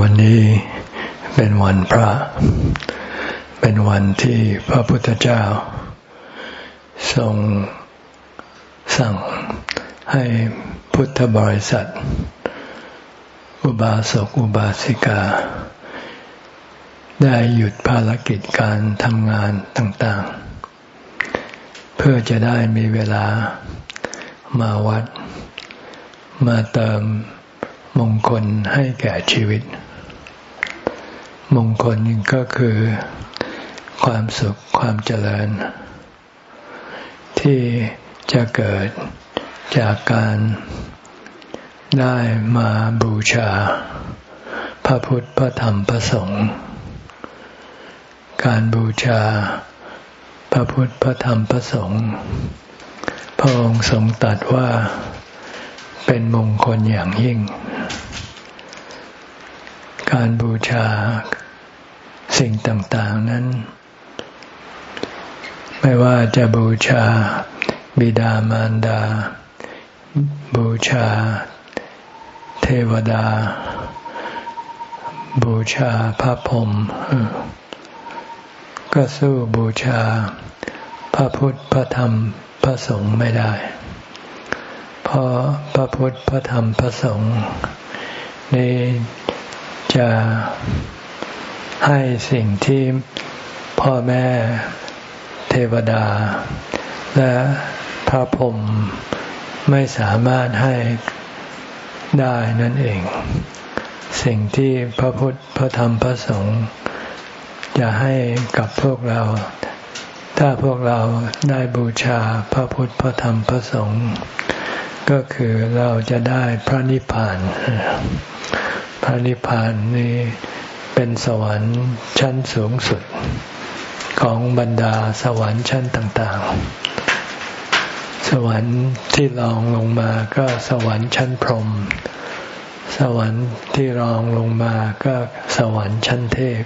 วันนี้เป็นวันพระ เป็นวันที่พระพุทธเจ้า ทรงสั่งให้พุทธบริษัท อุบาสกอุบาสิกา ได้หยุดภารกิจการทำงานต่างๆ เพื่อจะได้มีเวลามาวัด มาเติมมงคลให้แก่ชีวิต มงคลก็คือความสุขความเจริญ ที่จะเกิดจากการได้มาบูชา พระพุทธพระธรรมพระสงฆ์การบูชา พระพุทธพระธรรมพระสงฆ์พระองค์ทรงตรัสว่าเป็นมงคลอย่างยิ่ง การบูชาสิ่งต่าง ๆนั้น ไม่ว่าจะบูชาบิดามารดา บูชา เทวดา บูชาพระพรหมก็สู้บูชา พระพุทธพระธรรมพระสงฆ์ไม่ได้ เพราะพระพุทธพระธรรมพระสงฆ์นี้ จะให้สิ่งที่พ่อแม่เทวดา และพระพรหมไม่สามารถให้ได้นั่นเอง สิ่งที่พระพุทธพระธรรมพระสงฆ์จะให้กับพวกเรา ถ้าพวกเราได้บูชาพระพุทธพระธรรมพระสงฆ์ก็คือเราจะได้พระนิพพาน พระนิพพานนี้เป็นสวรรค์ชั้นสูงสุดของบรรดาสวรรค์ชั้นต่างๆ สวรรค์ที่รองลงมาก็สวรรค์ชั้นพรหม สวรรค์ที่รองลงมาก็สวรรค์ชั้นเทพ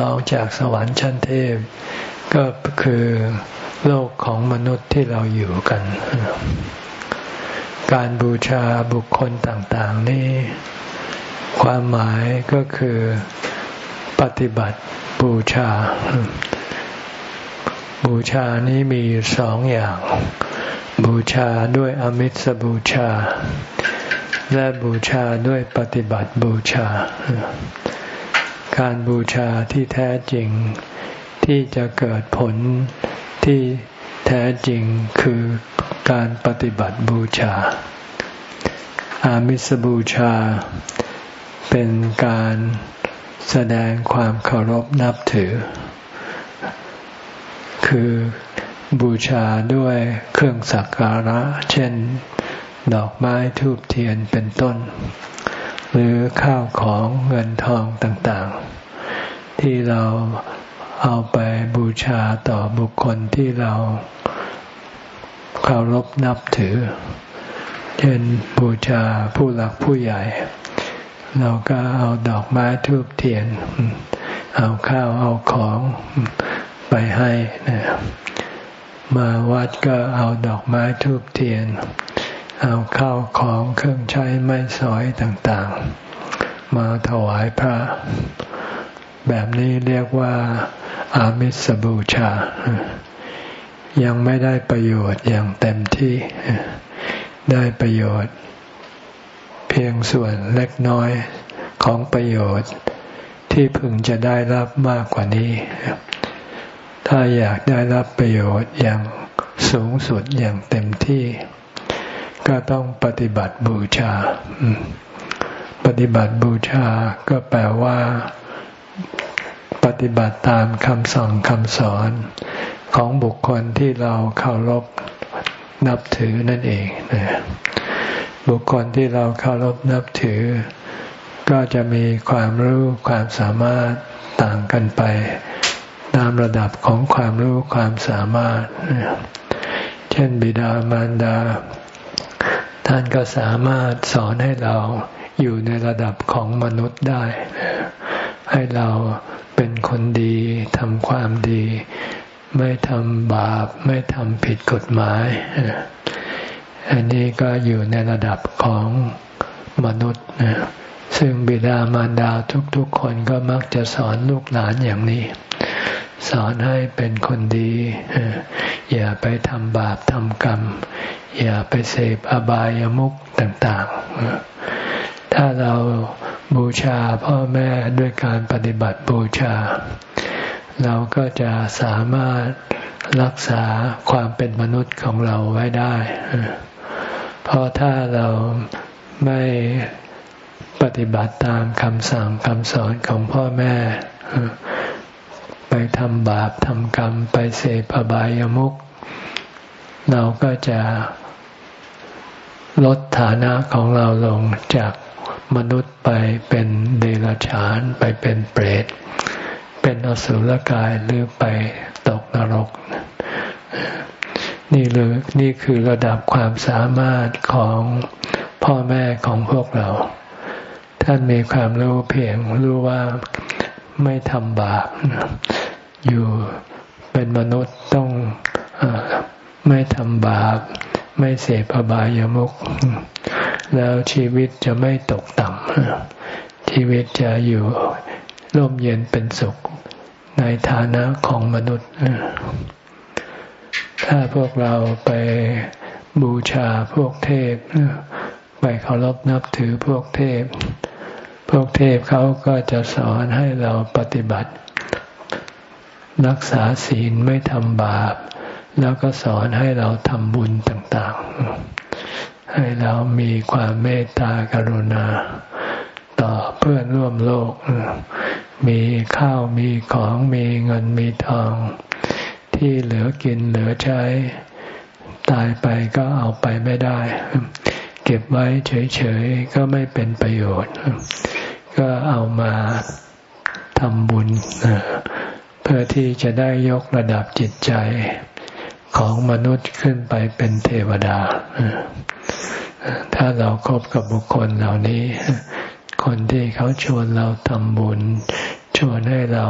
รองจากสวรรค์ชั้นเทพ ก็คือโลกของมนุษย์ที่เราอยู่กัน การบูชาบุคคลต่างๆ นี่ความหมายก็คือปฏิบัติบูชา บูชานี้มีสองอย่าง บูชาด้วยอมิสบูชา และบูชาด้วยปฏิบัติบูชา การบูชาที่แท้จริงที่จะเกิดผลที่แท้จริงคือ การปฏิบัติบูชา อามิสบูชา เป็นการแสดงความเคารพนับถือ คือบูชาด้วยเครื่องสักการะ เช่น ดอกไม้ทูบเทียนเป็นต้น หรือข้าวของเงินทองต่างๆ ที่เราเอาไปบูชาต่อบุคคลที่เรา เคารพนับถือ เช่นบูชาผู้หลักผู้ใหญ่ เราก็เอาดอกไม้ทูบเทียน เอาข้าวเอาของไปให้นะมาวัดก็เอาดอกไม้ทูบเทียน เอาข้าวของเครื่องใช้ไม้สอยต่างๆ มาถวายพระ แบบนี้เรียกว่าอามิสบูชา ยังไม่ได้ประโยชน์อย่างเต็มที่ ได้ประโยชน์ เพียงส่วนเล็กน้อยของประโยชน์ที่พึงจะได้รับมากกว่านี้ ถ้าอยากได้รับประโยชน์อย่างสูงสุดอย่างเต็มที่ ก็ต้องปฏิบัติบูชา ปฏิบัติบูชาก็แปลว่า ปฏิบัติตามคำสั่งคำสอน ของบุคคลที่เราเคารพนับถือนั่นเองนะบุคคลที่เราเคารพนับถือ ก็จะมีความรู้ความสามารถต่างกันไป ตามระดับของความรู้ความสามารถ เช่นบิดามารดา ท่านก็สามารถสอนให้เราอยู่ในระดับของมนุษย์ได้ ให้เราเป็นคนดีทำความดี ไม่ทำบาป ไม่ทำผิดกฎหมาย อันนี้ก็อยู่ในระดับของมนุษย์ ซึ่งบิดามารดาทุกๆคนก็มักจะสอนลูกหลานอย่างนี้ สอนให้เป็นคนดี อย่าไปทำบาปทำกรรม อย่าไปเสพอบายามุขต่าง ๆ ถ้าเราบูชาพ่อแม่ด้วยการปฏิบัติบูชา เราก็จะสามารถรักษาความเป็นมนุษย์ของเราไว้ได้ เพราะถ้าเราไม่ปฏิบัติตามคำสั่งคำสอนของพ่อแม่ ไปทำบาปทำกรรม ไปเสพอบายามุขเราก็จะลดฐานะของเราลงจากมนุษย์ไปเป็นเดรัจฉานไปเป็นเปรต เป็นอสุรกายหรือไปตกนรก นี่เลยนี่คือระดับความสามารถของพ่อแม่ของพวกเรา ท่านมีความรู้เพียงรู้ว่าไม่ทำบาปอยู่เป็นมนุษย์ต้องอไม่ทำบาป ไม่เสพอบายามุขแล้วชีวิตจะไม่ตกต่ำชีวิตจะอยู่ ร่มเย็นเป็นสุขในฐานะของมนุษย์ ถ้าพวกเราไปบูชาพวกเทพ ไปเคารพนับถือพวกเทพ พวกเทพเขาก็จะสอนให้เราปฏิบัติ รักษาศีลไม่ทำบาป แล้วก็สอนให้เราทำบุญต่าง ๆ ให้เรามีความเมตตากรุณา ต่อเพื่อนร่วมโลก มีข้าวมีของมีเงินมีทอง ที่เหลือกินเหลือใช้ ตายไปก็เอาไปไม่ได้ เก็บไว้เฉยๆ ก็ไม่เป็นประโยชน์ ก็เอามาทำบุญ เพื่อที่จะได้ยกระดับจิตใจของมนุษย์ขึ้นไปเป็นเทวดา ถ้าเราครบกับบุคคลเหล่านี้ คนที่เขาชวนเราทำบุญ ชวนให้เรา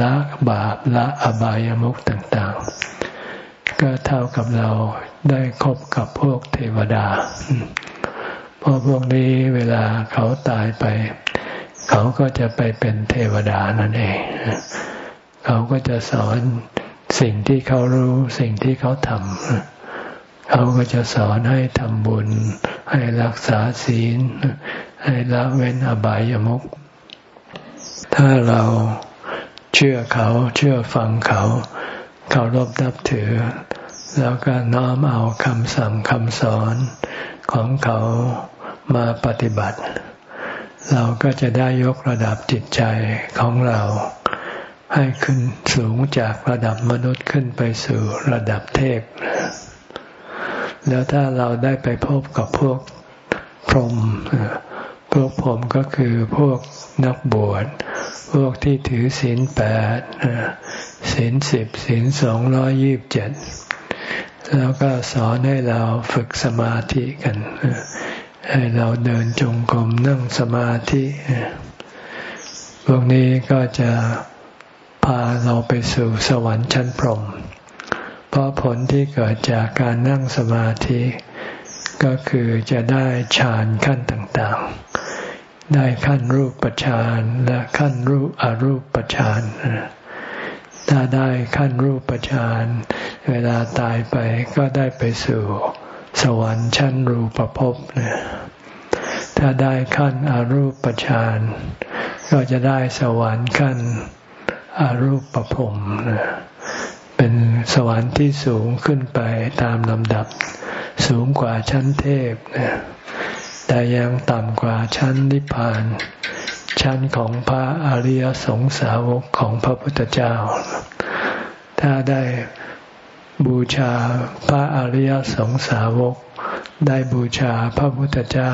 ละบาปละอบายามุขต่างๆ ก็เท่ากับเราได้คบกับพวกเทวดาเพราะพวกนี้เวลาเขาตายไป เขาก็จะไปเป็นเทวดานั่นเอง เขาก็จะสอนสิ่งที่เขารู้สิ่งที่เขาทำเขาก็จะสอนให้ทำบุญ ให้รักษาศีล ให้ละเว้นอบายามุขถ้าเราเชื่อเขาเชื่อฟังเขาเขารบนับถือ แล้วก็น้อมเอาคำสั่งคำสอนของเขามาปฏิบัติ เราก็จะได้ยกระดับจิตใจของเราให้ขึ้นสูงจากระดับมนุษย์ขึ้นไปสู่ระดับเทพ แล้วถ้าเราได้ไปพบกับพวกพรหม พวกผมก็คือพวกนักบวช พวกที่ถือศีลแปดศีลสิบศีลสองร้อยยี่บเจ็ดแล้วก็สอนให้เราฝึกสมาธิกัน ให้เราเดินจงกรมนั่งสมาธิ พวกนี้ก็จะพาเราไปสู่สวรรค์ชั้นพรหมเพราะผลที่เกิดจากการนั่งสมาธิ ก็คือจะได้ฌานขั้นต่างๆ ได้ขั้นรูปฌานและขั้นรูปอรูปฌานถ้าได้ขั้นรูปฌานเวลาตายไปก็ได้ไปสู่สวรรค์ชั้นรูปภพถ้าได้ขั้นอรูปฌานก็จะได้สวรรค์ขั้นอรูปภพเป็นสวรรค์ที่สูงขึ้นไปตามลำดับ สูงกว่าชั้นเทพนะแต่ยังต่ำกว่าชั้นนิพพาน ชั้นของพระอริยสงสาวกของพระพุทธเจ้า ถ้าได้บูชาพระอริยสงสาวก ได้บูชาพระพุทธเจ้า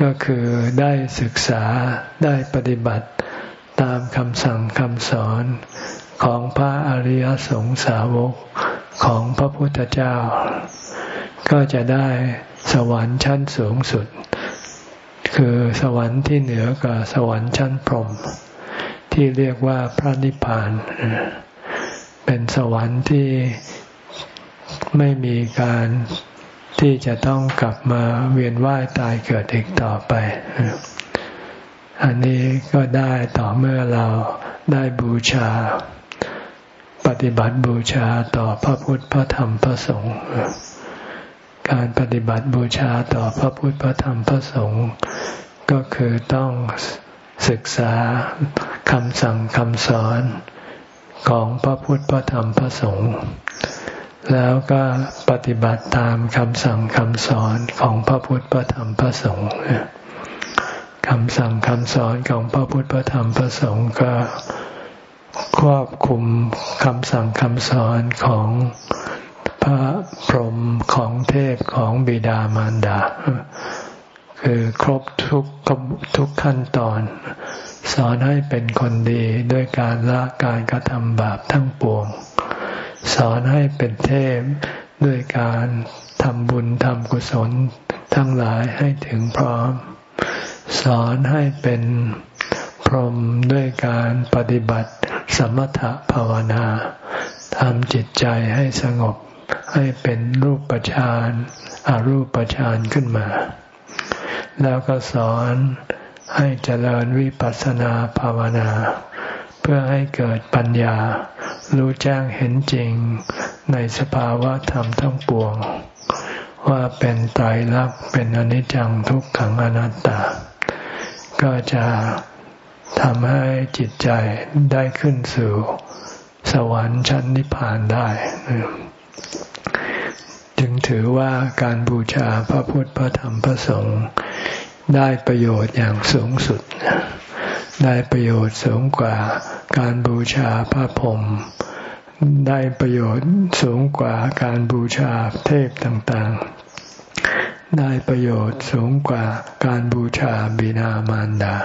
ก็คือได้ศึกษาได้ปฏิบัติตามคำสั่งคำสอนของพระอริยสงสาวกของพระพุทธเจ้า ก็จะได้สวรรค์ชั้นสูงสุด คือสวรรค์ที่เหนือกว่าสวรรค์ชั้นพรหมที่เรียกว่าพระนิพพาน เป็นสวรรค์ที่ไม่มีการที่จะต้องกลับมาเวียนว่ายตายเกิดอีกต่อไป อันนี้ก็ได้ต่อเมื่อเราได้บูชา ปฏิบัติบูชาต่อพระพุทธพระธรรมพระสงฆ์ การปฏิบัติบูชาต่อพระพุทธพระธรรมพระสงฆ์ก็คือต้องศึกษาคำสั่งคำสอนของพระพุทธพระธรรมพระสงฆ์แล้วก็ปฏิบัติตามคำสั่งคำสอนของพระพุทธพระธรรมพระสงฆ์คำสั่งคำสอนของพระพุทธพระธรรมพระสงฆ์ก็ครอบคุมคำสั่งคำสอนของ พระพรหมของเทพของบิดามารดา คือครบทุกทุกขั้นตอน สอนให้เป็นคนดีด้วยการละการกระทำบาปทั้งปวง สอนให้เป็นเทพด้วยการทำบุญทำกุศลทั้งหลายให้ถึงพร้อม สอนให้เป็นพรหมด้วยการปฏิบัติสมถภาวนาทำจิตใจให้สงบ ให้เป็นรูปฌานอารูปฌานขึ้นมา แล้วก็สอนให้เจริญวิปัสสนาภาวนา เพื่อให้เกิดปัญญา รู้แจ้งเห็นจริงในสภาวะธรรมทั้งปวง ว่าเป็นไตรลักษณ์เป็นอนิจจังทุกขังอนัตตา ก็จะทำให้จิตใจได้ขึ้นสู่สวรรค์ชั้นนิพพานได้ จึงถือว่าการบูชาพระพุทธพระธรรมพระสงฆ์ได้ประโยชน์อย่างสูงสุด ได้ประโยชน์สูงกว่าการบูชาพระพรหมได้ประโยชน์สูงกว่าการบูชาเทพต่างๆ ได้ประโยชน์สูงกว่าการบูชาบิดามารดา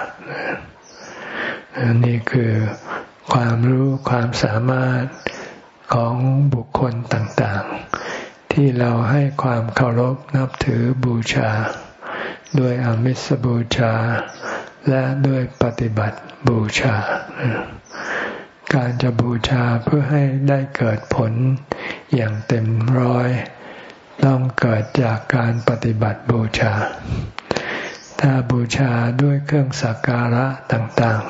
นี่คือความรู้ความสามารถของบุคคลต่างๆ ที่เราให้ความเคารพนับถือบูชา ด้วยอมิสบูชา และด้วยปฏิบัติบูชา การจะบูชาเพื่อให้ได้เกิดผลอย่างเต็มร้อย ต้องเกิดจากการปฏิบัติบูชา ถ้าบูชาด้วยเครื่องสักการะต่าง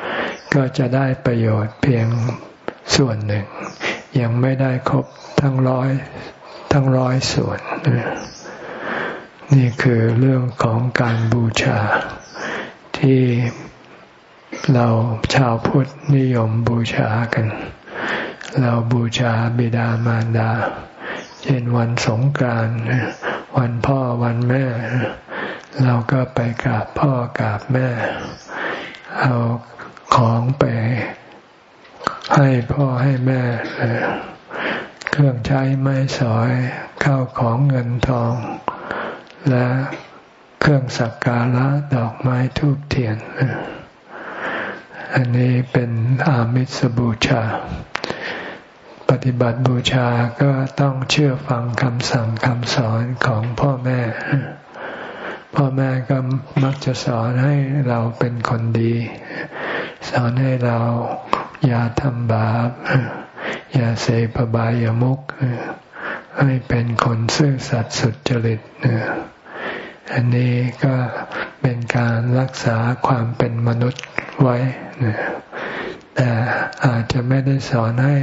ๆ ก็จะได้ประโยชน์เพียงส่วนหนึ่ง ยังไม่ได้ครบทั้งร้อย ทั้งร้อยส่วน นี่คือเรื่องของการบูชา ที่เราชาวพุทธนิยมบูชากัน เราบูชาบิดามารดา เช่นวันสงกรานต์วันพ่อวันแม่ เราก็ไปกราบพ่อกราบแม่ เอาของไปให้พ่อให้แม่ เครื่องใช้ไม้สอยข้าวของเงินทอง และเครื่องสักการะดอกไม้ทูบเทียน อันนี้เป็นอามิสบูชา ปฏิบัติบูชาก็ต้องเชื่อฟังคำสั่งคำสอนของพ่อแม่ พ่อแม่ก็มักจะสอนให้เราเป็นคนดี สอนให้เราอย่าทำบาป อย่าเสพบายามุกให้เป็นคนซื่อสัตย์สุจริตอันนี้ก็เป็นการรักษาความเป็นมนุษย์ไว้แต่อาจจะไม่ได้สอนให้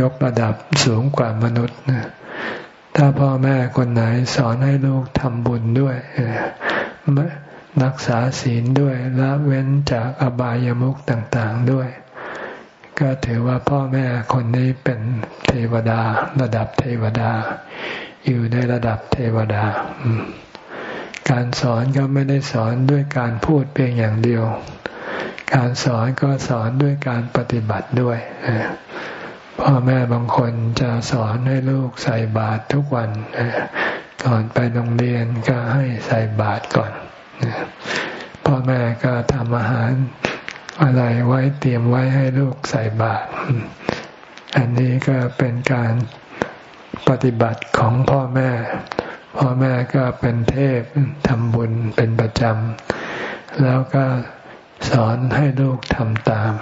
ยกระดับสูงกว่ามนุษย์ถ้าพ่อแม่คนไหนสอนให้ลูกทำบุญด้วยรักษาศีลด้วยละเว้นจากอบายามุขต่าง ๆด้วย ก็ถือว่าพ่อแม่คนนี้เป็นเทวดา ระดับเทวดา อยู่ในระดับเทวดา การสอนก็ไม่ได้สอนด้วยการพูดเพียงอย่างเดียว การสอนก็สอนด้วยการปฏิบัติด้วยพ่อแม่บางคนจะสอนให้ลูกใส่บาตรทุกวันก่อนไปโรงเรียนก็ให้ใส่บาตรก่อนพ่อแม่ก็ทำอาหาร อะไรไว้เตรียมไว้ให้ลูกใส่บาตรอันนี้ก็เป็นการปฏิบัติของพ่อแม่ พ่อแม่ก็เป็นเทพทำบุญเป็นประจำ แล้วก็สอนให้ลูกทำตาม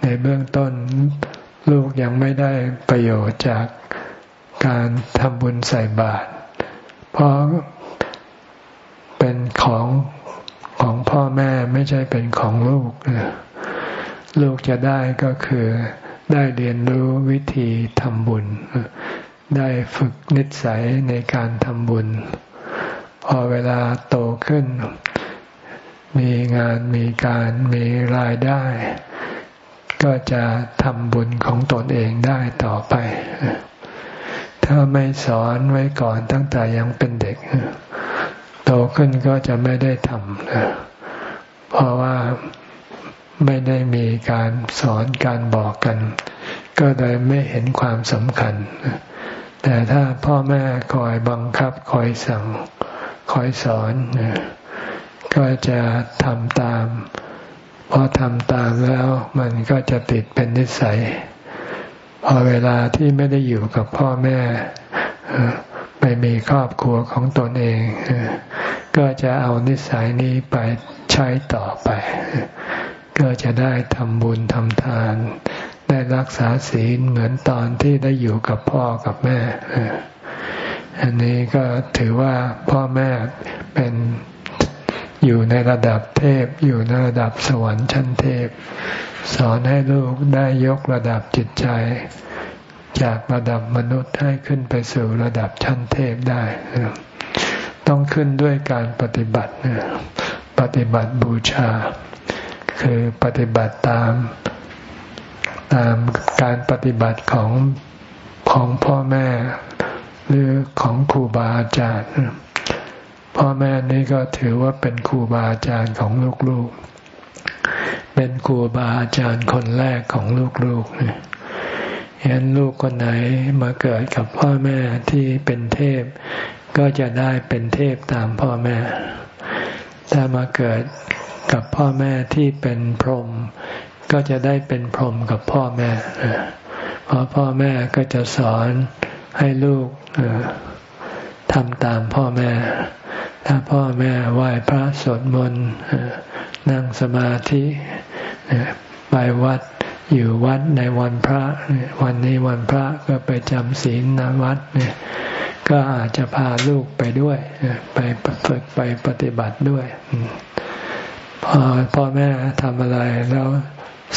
ในเบื้องต้นลูกยังไม่ได้ประโยชน์จากการทำบุญใส่บาตรเพราะเป็นของ ของพ่อแม่ไม่ใช่เป็นของลูก ลูกจะได้ก็คือได้เรียนรู้วิธีทำบุญ ได้ฝึกนิสัยในการทำบุญ พอเวลาโตขึ้น มีงานมีการมีรายได้ ก็จะทำบุญของตนเองได้ต่อไป ถ้าไม่สอนไว้ก่อนตั้งแต่ยังเป็นเด็ก โตขึ้นก็จะไม่ได้ทำเพราะว่าไม่ได้มีการสอนการบอกกัน ก็เลยไม่เห็นความสำคัญ แต่ถ้าพ่อแม่คอยบังคับคอยสั่ง คอยสอน ก็จะทำตามพอทำตามแล้วมันก็จะติดเป็นนิสัย พอเวลาที่ไม่ได้อยู่กับพ่อแม่ ม่มีครอบครัวของตนเอง ก็จะเอานิสัยนี้ไปใช้ต่อไป ก็จะได้ทำบุญทำทาน ได้รักษาศีลเหมือนตอนที่ได้อยู่กับพ่อกับแม่ อันนี้ก็ถือว่าพ่อแม่เป็นอยู่ในระดับเทพอยู่ในระดับสวรรค์ชั้นเทพ สอนให้ลูกได้ยกระดับจิตใจ จากระดับมนุษย์ให้ขึ้นไปสู่ระดับชั้นเทพได้ ต้องขึ้นด้วยการปฏิบัติ ปฏิบัติบูชา คือปฏิบัติตามตามการปฏิบัติของของพ่อแม่ หรือของครูบาอาจารย์ พ่อแม่นี่ก็ถือว่าเป็นครูบาอาจารย์ของลูกๆ เป็นครูบาอาจารย์คนแรกของลูกๆเนี่ย เห็นลูกคนไหนมาเกิดกับพ่อแม่ที่เป็นเทพ ก็จะได้เป็นเทพตามพ่อแม่ ถ้ามาเกิดกับพ่อแม่ที่เป็นพรหมก็จะได้เป็นพรหมกับพ่อแม่เพราะพ่อแม่ก็จะสอนให้ลูกทำตามพ่อแม่ ถ้าพ่อแม่ไหว้พระสวดมนต์นั่งสมาธิไปวัด อยู่วัดในวันพระ วันนี้วันพระก็ไปจำศีลนวัดเนี่ยก็อาจจะพาลูกไปด้วย ไปฝึกไปปฏิบัติด้วย พอพ่อแม่ทำอะไรแล้ว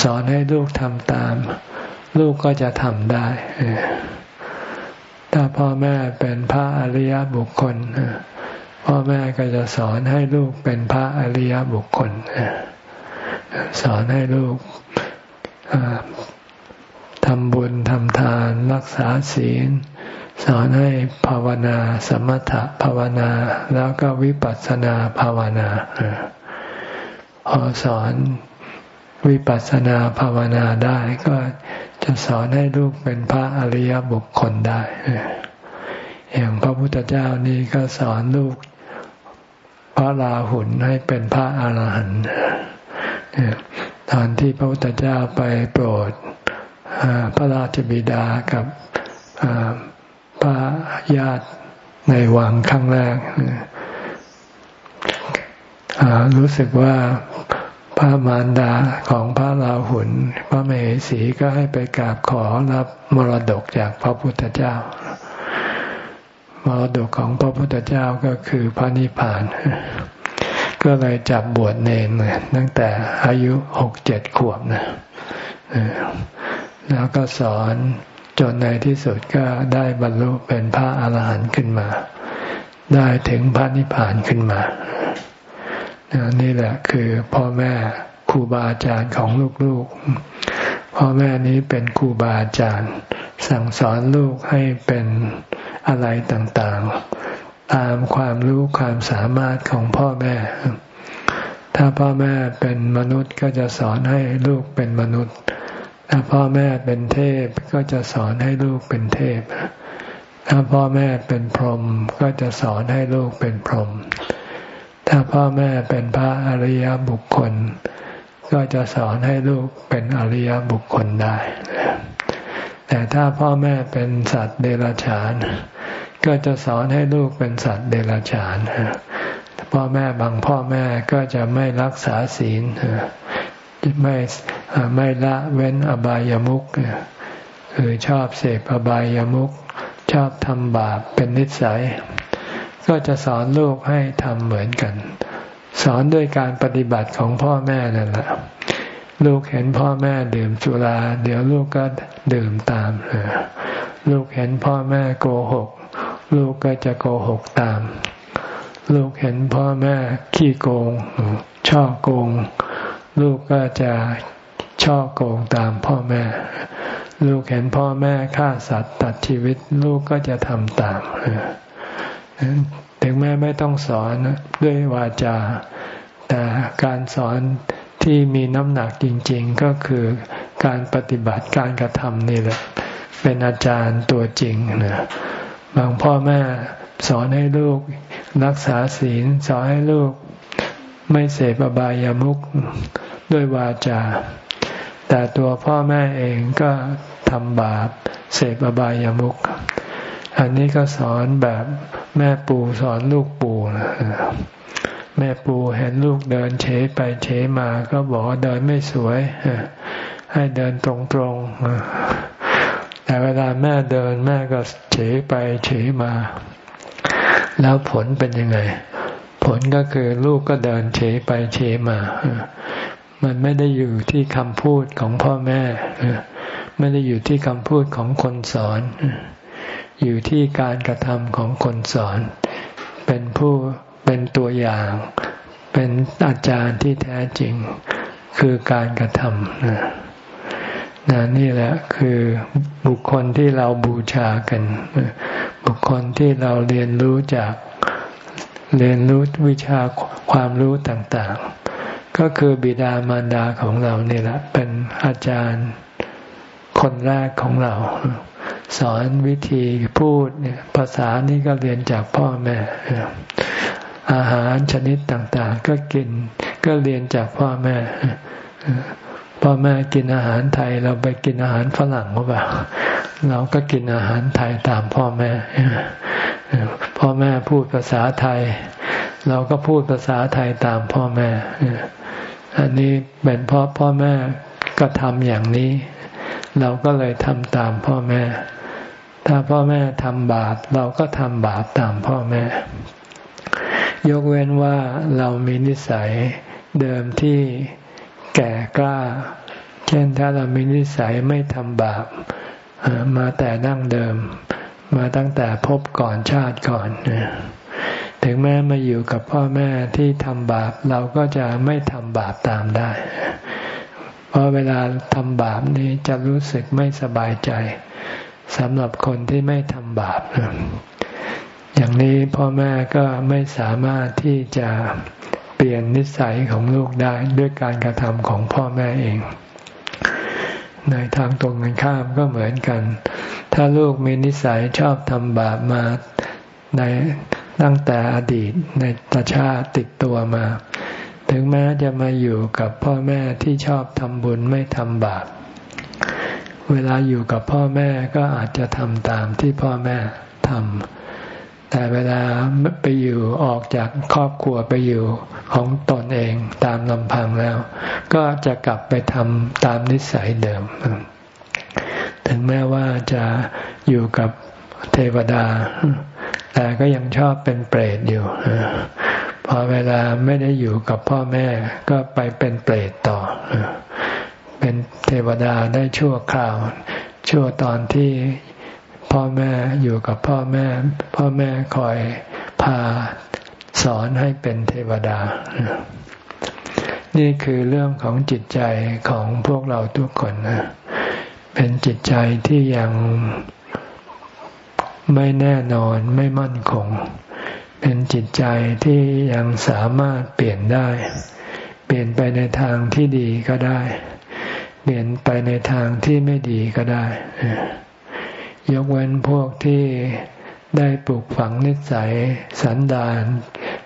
สอนให้ลูกทำตาม ลูกก็จะทำได้ ถ้าพ่อแม่เป็นพระอริยบุคคล พ่อแม่ก็จะสอนให้ลูกเป็นพระอริยบุคคล สอนให้ลูก ทำบุญทำทานรักษาศีล สอนให้ภาวนาสมถะภาวนาแล้วก็วิปัสสนาภาวนาพอสอนวิปัสสนาภาวนาได้ก็จะสอนให้ลูกเป็นพระอริยบุคคลได้ อย่างพระพุทธเจ้านี่ก็สอนลูกพระราหุลให้เป็นพระอาหารหันต์ ตอนที่พระพุทธเจ้าไปโปรดพระราชบิดากับพระญาติในวังครั้งแรกรู้สึกว่าพระมารดาของพระราหุลพระมเหสีก็ให้ไปกราบขอรับมรดกจากพระพุทธเจ้า มรดกของพระพุทธเจ้าก็คือพระนิพพาน ก็เลยจับบวชเนรตั้งแต่อายุหกเจ็ดขวบนะแล้วก็สอนจนในที่สุดก็ได้บรรลุเป็นพระอาหารหันต์ขึ้นมา ได้ถึงพระนิพพานขึ้นมา นี่แหละคือพ่อแม่ครูบาอาจารย์ของลูกๆ พ่อแม่นี้เป็นครูบาอาจารย์ สั่งสอนลูกให้เป็นอะไรต่างๆ ตามความรู้ความสามารถของพ่อแม่ ถ้าพ่อแม่เป็นมนุษย์ก็จะสอนให้ลูกเป็นมนุษย์ ถ้าพ่อแม่เป็นเทพก็จะสอนให้ลูกเป็นเทพ ถ้าพ่อแม่เป็นพรหมก็จะสอนให้ลูกเป็นพรหม ถ้าพ่อแม่เป็นพระอริยบุคคล ก็จะสอนให้ลูกเป็นอริยบุคคลได้ แต่ถ้าพ่อแม่เป็นสัตว์เดรัจฉาน ก็จะสอนให้ลูกเป็นสัตว์เดรัจฉานพ่อแม่บางพ่อแม่ก็จะไม่รักษาศีลไม่ไม่ละเว้นอบายามุขคือชอบเสพอบายามุขชอบทำบาปเป็นนิสัย ก็จะสอนลูกให้ทำเหมือนกัน สอนด้วยการปฏิบัติของพ่อแม่นั่นแหละลูกเห็นพ่อแม่ดื่มสุรา เดี๋ยวลูกก็ดื่มตามลูกเห็นพ่อแม่โกหก ลูกก็จะโกหกตาม ลูกเห็นพ่อแม่ขี้โกง ช่อโกง ลูกก็จะช่อโกงตามพ่อแม่ ลูกเห็นพ่อแม่ฆ่าสัตว์ตัดชีวิต ลูกก็จะทำตามถึงแม่ไม่ต้องสอนด้วยวาจา แต่การสอนที่มีน้ำหนักจริง ๆ ก็คือการปฏิบัติการกระทำนี่แหละ เป็นอาจารย์ตัวจริงนะ บางพ่อแม่สอนให้ลูกรักษาศีล สอนให้ลูกไม่เสพอบายามุขด้วยวาจา แต่ตัวพ่อแม่เองก็ทำบาปเสพอบายามุขอันนี้ก็สอนแบบแม่ปู่สอนลูกปู่นะแม่ปู่เห็นลูกเดินเฉไปเฉมา ก็บอกเดินไม่สวยให้เดินตรงๆ แต่เวลาแม่เดินแม่ก็เฉยไปเฉยมา แล้วผลเป็นยังไง ผลก็คือลูกก็เดินเฉยไปเฉยมา มันไม่ได้อยู่ที่คำพูดของพ่อแม่ ไม่ได้อยู่ที่คำพูดของคนสอน อยู่ที่การกระทำของคนสอน เป็นผู้เป็นตัวอย่าง เป็นอาจารย์ที่แท้จริง คือการกระทำนะ นะนี่แหละคือบุคคลที่เราบูชากัน บุคคลที่เราเรียนรู้จากเรียนรู้วิชาความรู้ต่างๆ ก็คือบิดามารดาของเรานี่แหละ เป็นอาจารย์คนแรกของเรา สอนวิธีพูดเนี่ยภาษานี่ก็เรียนจากพ่อแม่ อาหารชนิดต่างๆ ก็กินก็เรียนจากพ่อแม่ พ่อแม่กินอาหารไทย เราไปกินอาหารฝรั่งหรือเปล่าเราก็กินอาหารไทยตามพ่อแม่ พ่อแม่พูดภาษาไทย เราก็พูดภาษาไทยตามพ่อแม่ อันนี้เป็นเพราะพ่อแม่ก็ทำอย่างนี้ เราก็เลยทำตามพ่อแม่ ถ้าพ่อแม่ทำบาปเราก็ทำบาปตามพ่อแม่ ยกเว้นว่าเรามีนิสัยเดิมที่ แก่กล้า เช่นถ้าเรามีนิสัยไม่ทำบาปมาแต่นั่งเดิม มาตั้งแต่พบก่อนชาติก่อน ถึงแม้มาอยู่กับพ่อแม่ที่ทำบาป เราก็จะไม่ทำบาปตามได้ เพราะเวลาทำบาปนี้จะรู้สึกไม่สบายใจสำหรับคนที่ไม่ทำบาป อย่างนี้พ่อแม่ก็ไม่สามารถที่จะ เปลี่ยนนิสัยของลูกได้ด้วยการกระทำของพ่อแม่เอง ในทางตรงกันข้ามก็เหมือนกัน ถ้าลูกมีนิสัยชอบทำบาปมาในตั้งแต่อดีตในตชาติติดตัวมา ถึงแม้จะมาอยู่กับพ่อแม่ที่ชอบทำบุญไม่ทำบาป เวลาอยู่กับพ่อแม่ก็อาจจะทำตามที่พ่อแม่ทำ แต่เวลาไปอยู่ออกจากครอบครัวไปอยู่ของตนเองตามลำพังแล้ว ก็จะกลับไปทำตามนิสัยเดิม ถึงแม้ว่าจะอยู่กับเทวดา แต่ก็ยังชอบเป็นเปรตอยู่พอเวลาไม่ได้อยู่กับพ่อแม่ก็ไปเป็นเปรตต่อ เป็นเทวดาได้ชั่วคราว ชั่วตอนที่ พ่อแม่อยู่กับพ่อแม่ พ่อแม่คอยพาสอนให้เป็นเทวดา นี่คือเรื่องของจิตใจของพวกเราทุกคนนะเป็นจิตใจที่ยังไม่แน่นอนไม่มั่นคง เป็นจิตใจที่ยังสามารถเปลี่ยนได้ เปลี่ยนไปในทางที่ดีก็ได้ เปลี่ยนไปในทางที่ไม่ดีก็ได้ ยกเว้นพวกที่ได้ปลูกฝังนิสัยสันดาน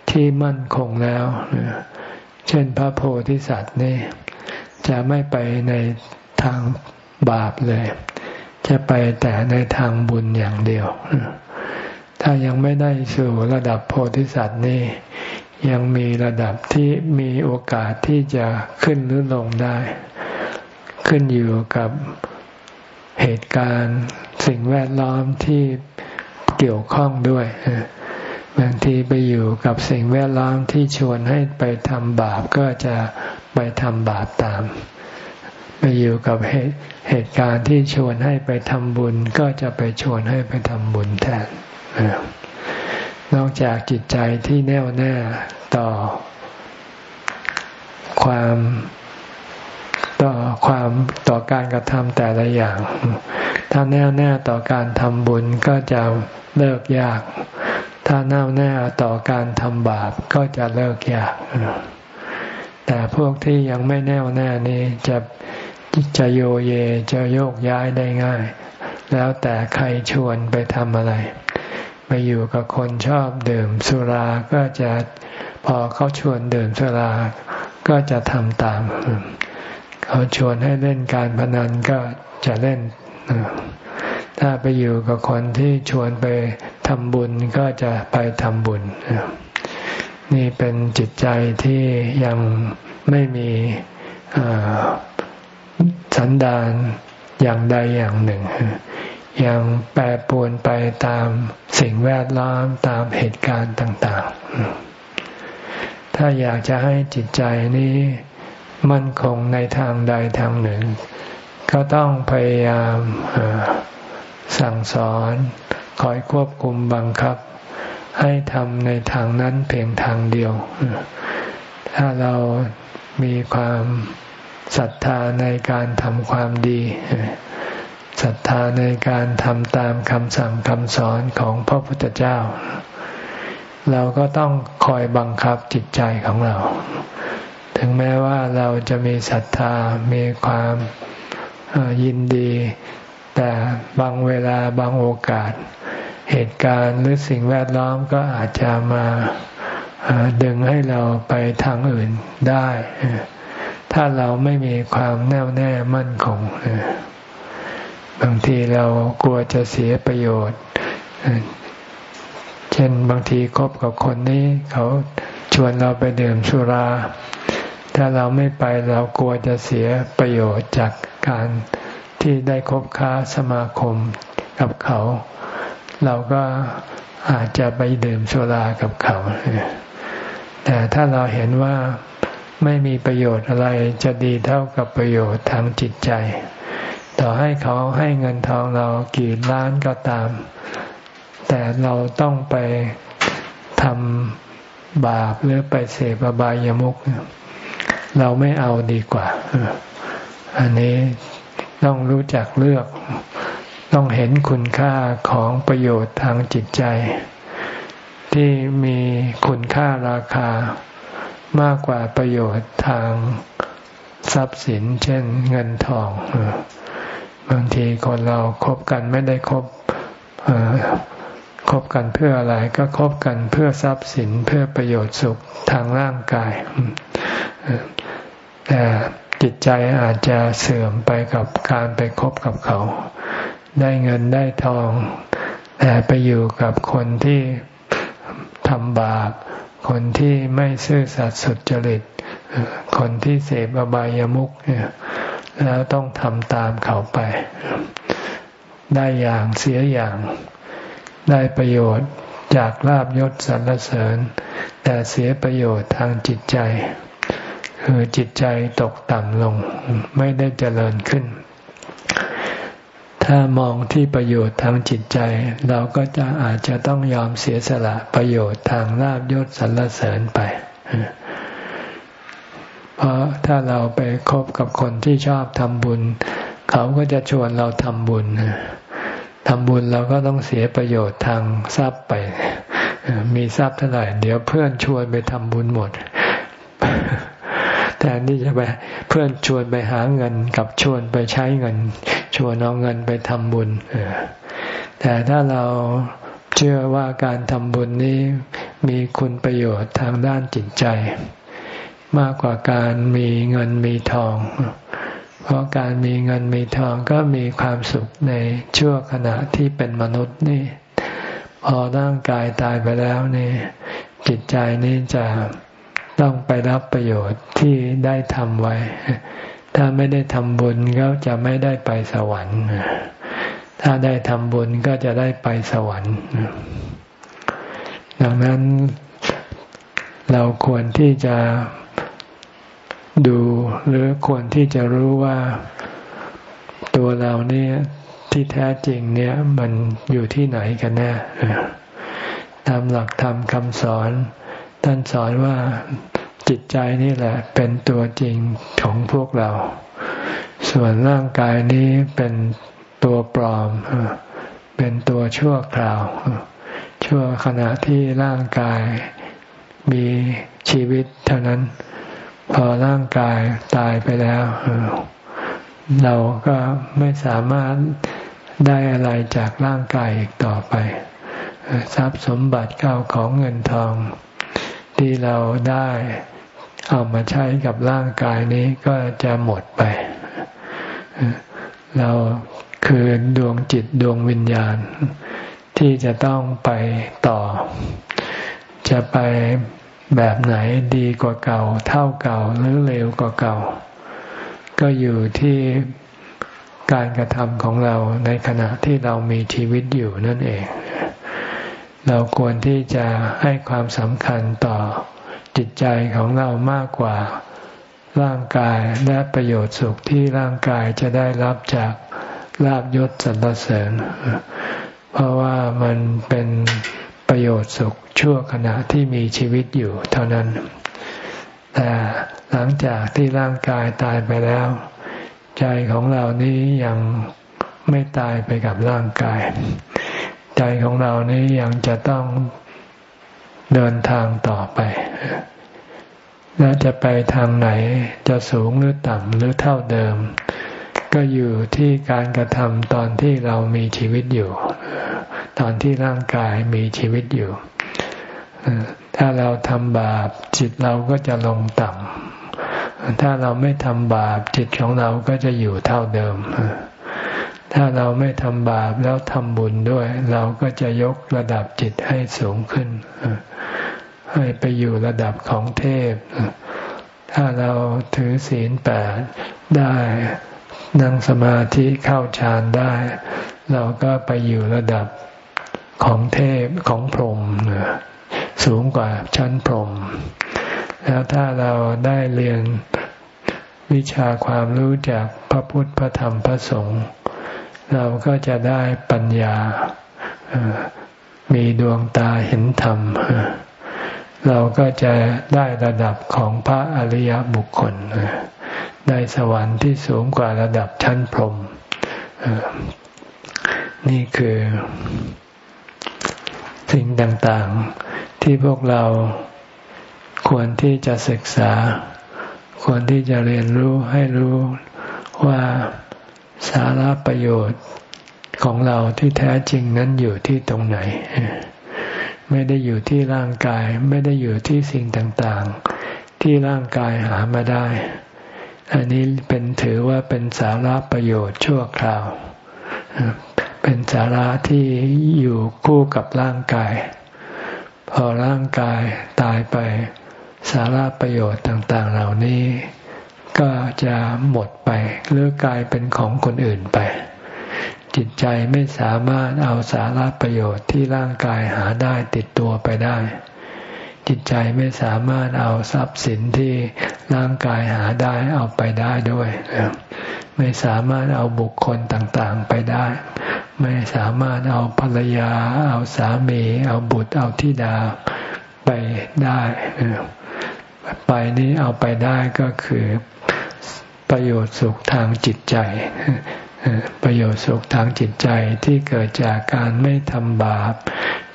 ที่มั่นคงแล้ว เช่นพระโพธิสัตว์นี่จะไม่ไปในทางบาปเลย จะไปแต่ในทางบุญอย่างเดียว ถ้ายังไม่ได้สู่ระดับโพธิสัตว์นี่ยังมีระดับที่มีโอกาสที่จะขึ้นหรือลงได้ ขึ้นอยู่กับ เหตุการณ์สิ่งแวดล้อมที่เกี่ยวข้องด้วยบางทีไปอยู่กับสิ่งแวดล้อมที่ชวนให้ไปทำบาปก็จะไปทำบาปตาม ไปอยู่กับเหตุเหตุการณ์ที่ชวนให้ไปทำบุญ ก็จะไปชวนให้ไปทำบุญแทนนอกจากจิตใจที่แน่วแน่ต่อความ ต่อความต่อการกระทำแต่ละอย่าง ถ้าแน่วแน่ต่อการทำบุญก็จะเลิกยาก ถ้าแน่วแน่ต่อการทำบาปก็จะเลิกยาก แต่พวกที่ยังไม่แน่วแน่นี้จะจะโยเยจะโยกย้ายได้ง่าย แล้วแต่ใครชวนไปทำอะไร ไปอยู่กับคนชอบดื่มสุราก็จะพอเขาชวนดื่มสุราก็จะทำตาม เขาชวนให้เล่นการพนันก็จะเล่น ถ้าไปอยู่กับคนที่ชวนไปทำบุญก็จะไปทำบุญ นี่เป็นจิตใจที่ยังไม่มีสันดานอย่างใดอย่างหนึ่ง ยังแปรปรวนไปตามสิ่งแวดล้อมตามเหตุการณ์ต่าง ๆ ถ้าอยากจะให้จิตใจนี้ มั่นคงในทางใดทางหนึ่ง ก็ต้องพยายามสั่งสอนคอยควบคุมบังคับ ให้ทำในทางนั้นเพียงทางเดียว ถ้าเรามีความศรัทธาในการทำความดีศรัทธาในการทำตามคำสั่งคำสอนของพระพุทธเจ้า เราก็ต้องคอยบังคับจิตใจของเรา ถึงแม้ว่าเราจะมีศรัทธา มีความยินดี แต่บางเวลาบางโอกาส เหตุการณ์หรือสิ่งแวดล้อมก็อาจจะมาดึงให้เราไปทางอื่นได้ ถ้าเราไม่มีความแน่วแน่มั่นคงบางทีเรากลัวจะเสียประโยชน์ เช่นบางทีคบกับคนนี้ เขาชวนเราไปดื่มสุรา ถ้าเราไม่ไปเรากลัวจะเสียประโยชน์จากการที่ได้คบค้าสมาคมกับเขา เราก็อาจจะไปดื่มสุรากับเขา แต่ถ้าเราเห็นว่าไม่มีประโยชน์อะไรจะดีเท่ากับประโยชน์ทางจิตใจ ต่อให้เขาให้เงินทองเรากี่ล้านก็ตาม แต่เราต้องไปทำบาปหรือไปเสพบายามุก เราไม่เอาดีกว่า อันนี้ต้องรู้จักเลือก ต้องเห็นคุณค่าของประโยชน์ทางจิตใจ ที่มีคุณค่าราคามากกว่าประโยชน์ทางทรัพย์สิน เช่นเงินทองบางทีคนเราครบกันไม่ได้คบคบกันเพื่ออะไรก็คบกันเพื่อทรัพย์สินเพื่อประโยชน์สุขทางร่างกาย แต่จิตใจอาจจะเสื่อมไปกับการไปคบกับเขา ได้เงินได้ทอง แต่ไปอยู่กับคนที่ทำบาปคนที่ไม่ซื่อสัตย์สุจริต คนที่เสพอบายามุขเนี่ยแล้วต้องทำตามเขาไป ได้อย่างเสียอย่าง ได้ประโยชน์จากลาบยศสรรเสริญ แต่เสียประโยชน์ทางจิตใจ คือจิตใจตกต่ำลง ไม่ได้เจริญขึ้น ถ้ามองที่ประโยชน์ทางจิตใจ เราก็จะอาจจะต้องยอมเสียสละประโยชน์ทางลาบยศสรรเสริญไป เพราะถ้าเราไปคบกับคนที่ชอบทำบุญ เขาก็จะชวนเราทำบุญทำบุญเราก็ต้องเสียประโยชน์ทางทรัพย์ไป มีทรัพย์เท่าไหร่ เดี๋ยวเพื่อนชวนไปทำบุญหมด แทนที่จะไปเพื่อนชวนไปหาเงินกับชวนไปใช้เงิน ชวนเอาเงินไปทำบุญแต่ถ้าเราเชื่อว่าการทำบุญนี้มีคุณประโยชน์ทางด้านจิตใจ มากกว่าการมีเงินมีทอง เพราะการมีเงินมีทองก็มีความสุขในชั่วขณะที่เป็นมนุษย์นี่ พอร่างกายตายไปแล้วนี่จิตใจนี้จะ ต้องไปรับประโยชน์ที่ได้ทำไว้ ถ้าไม่ได้ทำบุญก็จะไม่ได้ไปสวรรค์ ถ้าได้ทำบุญก็จะได้ไปสวรรค์ ดังนั้นเราควรที่จะดูหรือควรที่จะรู้ว่าตัวเราเนี่ยที่แท้จริงเนี่ยมันอยู่ที่ไหนกันแน่ตามหลักธรรมคำสอน ท่านสอนว่าจิตใจนี่แหละ เป็นตัวจริงของพวกเรา ส่วนร่างกายนี้เป็นตัวปลอม เป็นตัวชั่วคราว ชั่วขณะที่ร่างกายมีชีวิตเท่านั้น พอร่างกายตายไปแล้ว เราก็ไม่สามารถได้อะไรจากร่างกายอีกต่อไป ทรัพย์สมบัติเก้าของเงินทอง ที่เราได้เอามาใช้กับร่างกายนี้ก็จะหมดไป เราคือดวงจิตดวงวิญญาณ ที่จะต้องไปต่อ จะไปแบบไหนดีกว่าเก่า เท่าเก่าหรือเร็วกว่าเก่า ก็อยู่ที่การกระทำของเราในขณะที่เรามีชีวิตอยู่นั่นเอง เราควรที่จะให้ความสำคัญต่อจิตใจของเรามากกว่าร่างกายและประโยชน์สุขที่ร่างกายจะได้รับจากลาบยศสรรเสริญ เพราะว่ามันเป็นประโยชน์สุขชั่วขณะที่มีชีวิตอยู่เท่านั้น แต่หลังจากที่ร่างกายตายไปแล้ว ใจของเรานี้ยังไม่ตายไปกับร่างกาย ใจของเรานี้ยังจะต้องเดินทางต่อไป และจะไปทางไหนจะสูงหรือต่ำหรือเท่าเดิม ก็อยู่ที่การกระทำตอนที่เรามีชีวิตอยู่ ตอนที่ร่างกายมีชีวิตอยู่ ถ้าเราทำบาปจิตเราก็จะลงต่ำถ้าเราไม่ทำบาปจิตของเราก็จะอยู่เท่าเดิม ถ้าเราไม่ทำบาปแล้วทำบุญด้วย เราก็จะยกระดับจิตให้สูงขึ้น ให้ไปอยู่ระดับของเทพ ถ้าเราถือศีลแปดได้นั่งสมาธิเข้าฌานได้ เราก็ไปอยู่ระดับของเทพของพรหมสูงกว่าชั้นพรหมแล้วถ้าเราได้เรียนวิชาความรู้จากพระพุทธพระธรรมพระสงฆ์ เราก็จะได้ปัญญา มีดวงตาเห็นธรรม เราก็จะได้ระดับของพระอริยบุคคล ได้สวรรค์ที่สูงกว่าระดับชั้นพรหมนี่คือสิ่งต่างๆ ที่พวกเราควรที่จะศึกษา ควรที่จะเรียนรู้ให้รู้ว่า สาระประโยชน์ของเราที่แท้จริงนั้นอยู่ที่ตรงไหน ไม่ได้อยู่ที่ร่างกาย ไม่ได้อยู่ที่สิ่งต่างๆ ที่ร่างกายหามาได้ อันนี้เป็นถือว่าเป็นสาระประโยชน์ชั่วคราว เป็นสาระที่อยู่คู่กับร่างกาย พอร่างกายตายไปสาระประโยชน์ต่าง ๆ เหล่านี้ ก็จะหมดไปหรือกลายเป็นของคนอื่นไป จิตใจไม่สามารถเอาสาระประโยชน์ที่ร่างกายหาได้ติดตัวไปได้ จิตใจไม่สามารถเอาทรัพย์สินที่ร่างกายหาได้เอาไปได้ด้วยไม่สามารถเอาบุคคลต่างๆไปได้ ไม่สามารถเอาภรรยา เอาสามี เอาบุตรเอาทิดาไปได้ไปนี้เอาไปได้ก็คือ ประโยชน์สุขทางจิตใจ ประโยชน์สุขทางจิตใจที่เกิดจากการไม่ทำบาป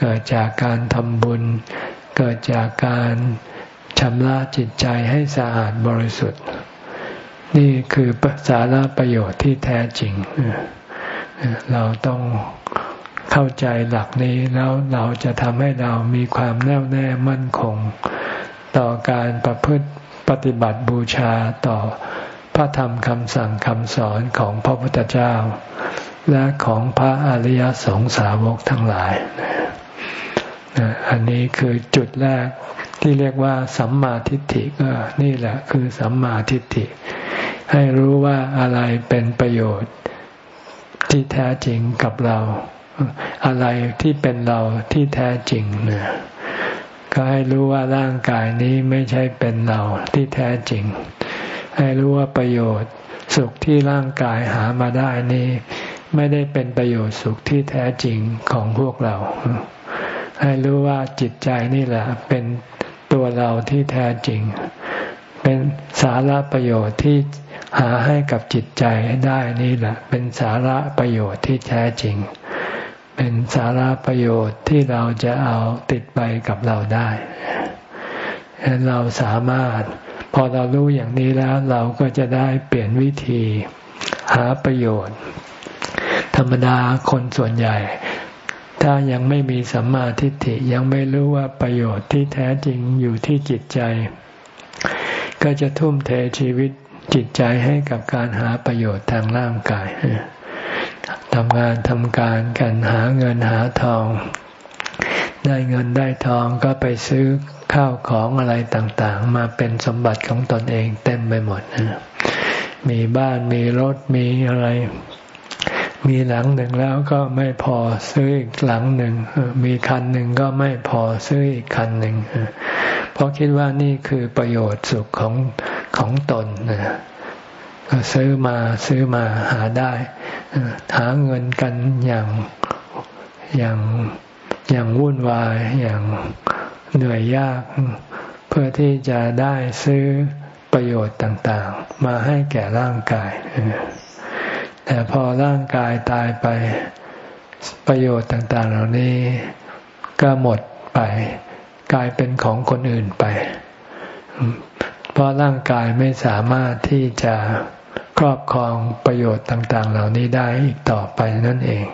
เกิดจากการทำบุญ เกิดจากการชำระจิตใจให้สะอาดบริสุทธิ์ นี่คือสาระประโยชน์ที่แท้จริง เราต้องเข้าใจหลักนี้แล้วเราจะทำให้เรามีความแน่วแน่มั่นคง ต่อการประพฤติปฏิบัติบูชาต่อ พระธรรมคำสั่งคำสอนของพระพุทธเจ้า และของพระอริยสงสาวกทั้งหลาย อันนี้คือจุดแรกที่เรียกว่าสัมมาทิฏฐิก็นี่แหละคือสัมมาทิฏฐิ ให้รู้ว่าอะไรเป็นประโยชน์ที่แท้จริงกับเรา อะไรที่เป็นเราที่แท้จริงเนี่ยก็ให้รู้ว่าร่างกายนี้ไม่ใช่เป็นเราที่แท้จริง ให้รู้ว่าประโยชน์ สุขที่ร่างกายหามาได้นี้ ไม่ได้เป็นประโยชน์สุขที่แท้จริงของพวกเรา ให้รู้ว่าจิตใจนี่แหละ เป็นตัวเราที่แท้จริง เป็นสาระประโยชน์ที่หาให้กับจิตใจได้นี่แหละ เป็นสาระประโยชน์ที่แท้จริง เป็นสาระประโยชน์ที่เราจะเอาติดไปกับเราได้เราสามารถ พอเรารู้อย่างนี้แล้วเราก็จะได้เปลี่ยนวิธีหาประโยชน์ ธรรมดาคนส่วนใหญ่ ถ้ายังไม่มีสัมมาทิฏฐิยังไม่รู้ว่าประโยชน์ที่แท้จริงอยู่ที่จิตใจ ก็จะทุ่มเทชีวิตจิตใจให้กับการหาประโยชน์ทางร่างกายทำงานทำการกันหาเงินหาทอง ได้เงินได้ทองก็ไปซื้อข้าวของอะไรต่างๆ มาเป็นสมบัติของตนเองเต็มไปหมดมีบ้านมีรถมีอะไร มีหลังหนึ่งแล้วก็ไม่พอซื้ออีกหลังหนึ่งมีคันหนึ่งก็ไม่พอซื้ออีกคันหนึ่งเพราะคิดว่านี่คือประโยชน์สุขของของตนซื้อมาซื้อมาหาได้ หาเงินกันอย่างอย่าง อย่างวุ่นวายอย่างเหนื่อยยาก เพื่อที่จะได้ซื้อประโยชน์ต่างๆ มาให้แก่ร่างกาย แต่พอร่างกายตายไปประโยชน์ต่างๆ เหล่านี้ก็หมดไปกลายเป็นของคนอื่นไป เพราะร่างกายไม่สามารถที่จะครอบครองประโยชน์ต่าง ๆ เหล่านี้ได้อีกต่อไปนั่นเอง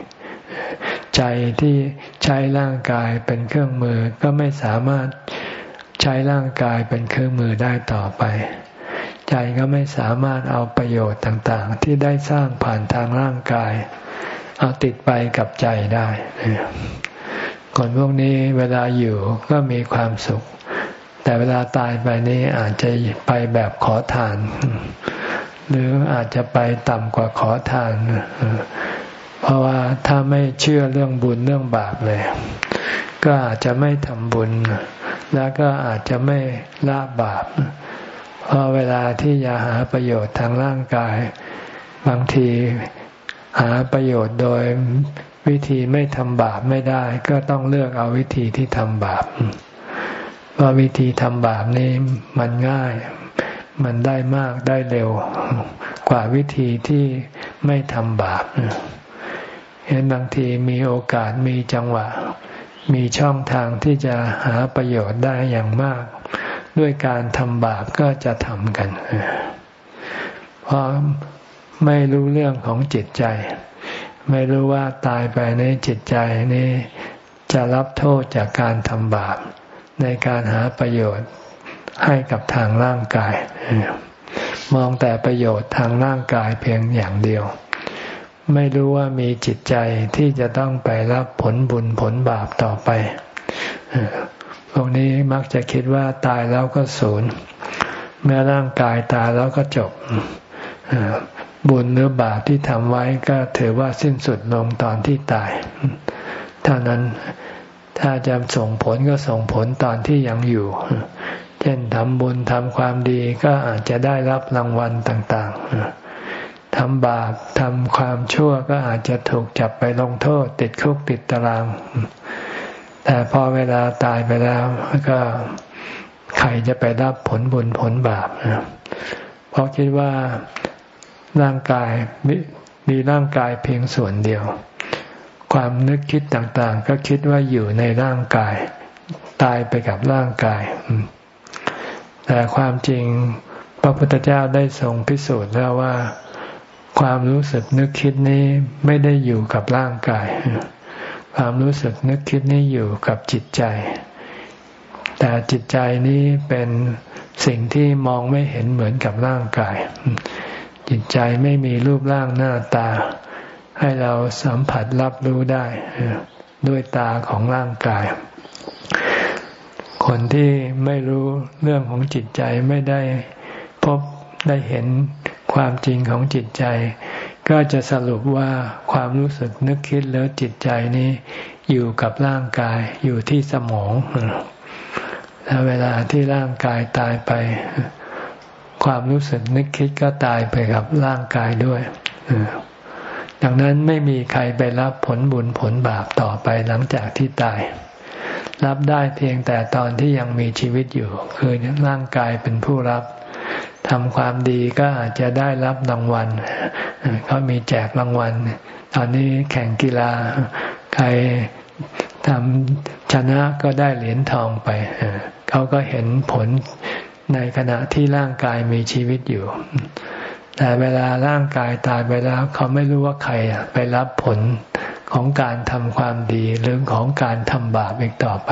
ใจที่ใช้ร่างกายเป็นเครื่องมือก็ไม่สามารถใช้ร่างกายเป็นเครื่องมือได้ต่อไป ใจก็ไม่สามารถเอาประโยชน์ต่างๆ ที่ได้สร้างผ่านทางร่างกาย เอาติดไปกับใจได้คนพวกนี้เวลาอยู่ก็มีความสุข แต่เวลาตายไปนี้อาจจะไปแบบขอทาน หรืออาจจะไปต่ำกว่าขอทาน เพราะว่าถ้าไม่เชื่อเรื่องบุญเรื่องบาปเลย ก็อาจจะไม่ทำบุญ แล้วก็อาจจะไม่ละบาป เพราะเวลาที่จะหาประโยชน์ทางร่างกาย บางทีหาประโยชน์โดยวิธีไม่ทำบาปไม่ได้ ก็ต้องเลือกเอาวิธีที่ทำบาปเพราะวิธีทำบาปนี้มันง่าย มันได้มากได้เร็ว กว่าวิธีที่ไม่ทำบาป เห็นบางทีมีโอกาสมีจังหวะ มีช่องทางที่จะหาประโยชน์ได้อย่างมาก ด้วยการทำบาปก็จะทำกัน เพราะไม่รู้เรื่องของจิตใจ ไม่รู้ว่าตายไปในจิตใจนี้จะรับโทษจากการทำบาป ในการหาประโยชน์ให้กับทางร่างกาย มองแต่ประโยชน์ทางร่างกายเพียงอย่างเดียว ไม่รู้ว่ามีจิตใจที่จะต้องไปรับผลบุญผลบาปต่อไปพวกนี้มักจะคิดว่าตายแล้วก็ศูนย์แม้ร่างกายตายแล้วก็จบบุญหรือบาปที่ทำไว้ก็ถือว่าสิ้นสุดลงตอนที่ตาย เท่านั้นถ้าจะส่งผลก็ส่งผลตอนที่ยังอยู่ เช่นทำบุญทำความดีก็อาจจะได้รับรางวัลต่าง ๆ ทำบาปทำความชั่วก็อาจจะถูกจับไปลงโทษ ติดคุกติดตาราง แต่พอเวลาตายไปแล้วก็ใครจะไปรับผลบุญผลบาปนะเพราะคิดว่าร่างกายมีร่างกายเพียงส่วนเดียว ความนึกคิดต่างๆ ก็คิดว่าอยู่ในร่างกาย ตายไปกับร่างกาย แต่ความจริงพระพุทธเจ้าได้ทรงพิสูจน์แล้วว่า ความรู้สึกนึกคิดนี้ไม่ได้อยู่กับร่างกาย ความรู้สึกนึกคิดนี้อยู่กับจิตใจ แต่จิตใจนี้เป็นสิ่งที่มองไม่เห็นเหมือนกับร่างกาย จิตใจไม่มีรูปร่างหน้าตา ให้เราสัมผัสรับรู้ได้ ด้วยตาของร่างกาย คนที่ไม่รู้เรื่องของจิตใจไม่ได้พบได้เห็น ความจริงของจิตใจ ก็จะสรุปว่าความรู้สึกนึกคิดแล้วจิตใจนี้อยู่กับร่างกายอยู่ที่สมองและเวลาที่ร่างกายตายไป ความรู้สึกนึกคิดก็ตายไปกับร่างกายด้วยดังนั้นไม่มีใครไปรับผลบุญผลบาปต่อไปหลังจากที่ตาย รับได้เพียงแต่ตอนที่ยังมีชีวิตอยู่ คือร่างกายเป็นผู้รับ ทำความดีก็อาจจะได้รับรางวัลเขามีแจกรางวัล ตอนนี้แข่งกีฬา ใครทำชนะก็ได้เหรียญทองไป เขาก็เห็นผลในขณะที่ร่างกายมีชีวิตอยู่ แต่เวลาร่างกายตายไปแล้ว เขาไม่รู้ว่าใครไปรับผลของการทำความดีหรือของการทำบาปอีกต่อไป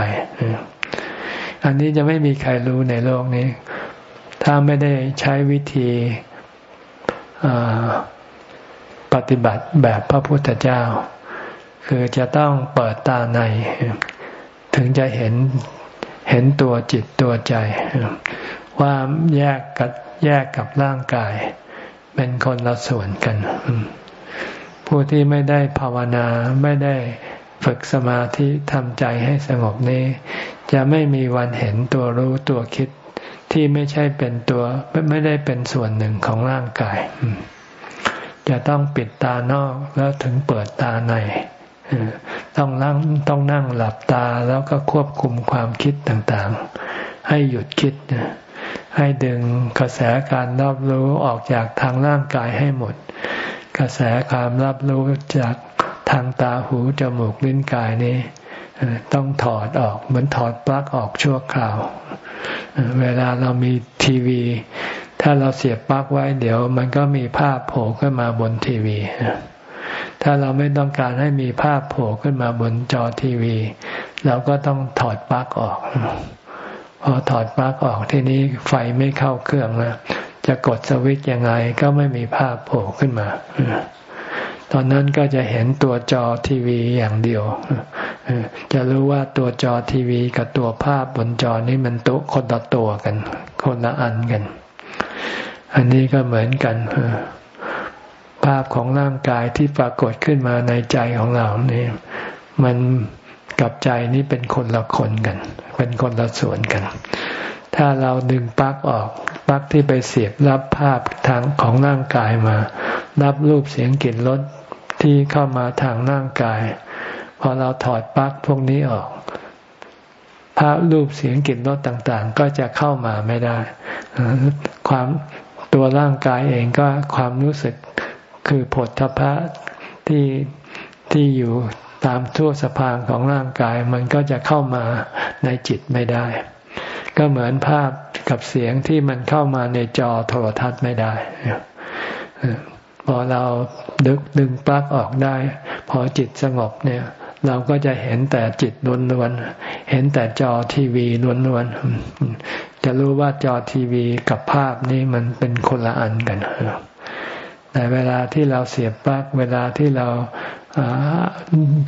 อันนี้จะไม่มีใครรู้ในโลกนี้ ถ้าไม่ได้ใช้วิธีปฏิบัติแบบพระพุทธเจ้า คือจะต้องเปิดตาใน ถึงจะเห็นเห็นตัวจิตตัวใจ ว่าแยกกับแยกกับร่างกาย เป็นคนละส่วนกัน ผู้ที่ไม่ได้ภาวนาไม่ได้ฝึกสมาธิทำใจให้สงบนี้ จะไม่มีวันเห็นตัวรู้ตัวคิด ที่ไม่ใช่เป็นตัวไม่ได้เป็นส่วนหนึ่งของร่างกาย จะต้องปิดตานอกแล้วถึงเปิดตาในต้องนั่งต้องนั่งหลับตาแล้วก็ควบคุมความคิดต่างๆ ให้หยุดคิด ให้ดึงกระแสการรับรู้ออกจากทางร่างกายให้หมด กระแสความรับรู้จากทางตาหูจมูกลิ้นกายนี้ ต้องถอดออก เหมือนถอดปลั๊กออกชั่วคราว เวลาเรามีทีวี ถ้าเราเสียบปลั๊กไว้ เดี๋ยวมันก็มีภาพโผล่ขึ้นมาบนทีวี ถ้าเราไม่ต้องการให้มีภาพโผล่ขึ้นมาบนจอทีวี เราก็ต้องถอดปลั๊กออก พอถอดปลั๊กออกทีนี้ไฟไม่เข้าเครื่องแล้วจะกดสวิตช์ยังไงก็ไม่มีภาพโผล่ขึ้นมา ตอนนั้นก็จะเห็นตัวจอทีวีอย่างเดียว จะรู้ว่าตัวจอทีวีกับตัวภาพบนจอนี้มันตัวคนละตัวกัน คนละอันกัน อันนี้ก็เหมือนกันภาพของร่างกายที่ปรากฏขึ้นมาในใจของเรานี่มันกับใจนี้เป็นคนละคนกัน เป็นคนละส่วนกัน ถ้าเราดึงปลั๊กออกปลั๊กที่ไปเสียบรับภาพทางของร่างกายมา รับรูปเสียงกลิ่นรส ที่เข้ามาทางร่างกาย พอเราถอดปลั๊กพวกนี้ออกภาพรูปเสียงกลิ่นรสต่างๆ ก็จะเข้ามาไม่ได้ ความตัวร่างกายเองก็ความรู้สึกคือผลทพะที่ที่อยู่ตามทั่วสะพานของร่างกายมันก็จะเข้ามาในจิตไม่ได้ ก็เหมือนภาพกับเสียงที่มันเข้ามาในจอโทรทัศน์ไม่ได้ พอเราดึกดึงปลั๊กออกได้ พอจิตสงบเนี่ย เราก็จะเห็นแต่จิตล้วนๆเห็นแต่จอทีวีล้วนๆจะรู้ว่าจอทีวีกับภาพนี้มันเป็นคนละอันกันแต่เวลาที่เราเสียบปลั๊กเวลาที่เรา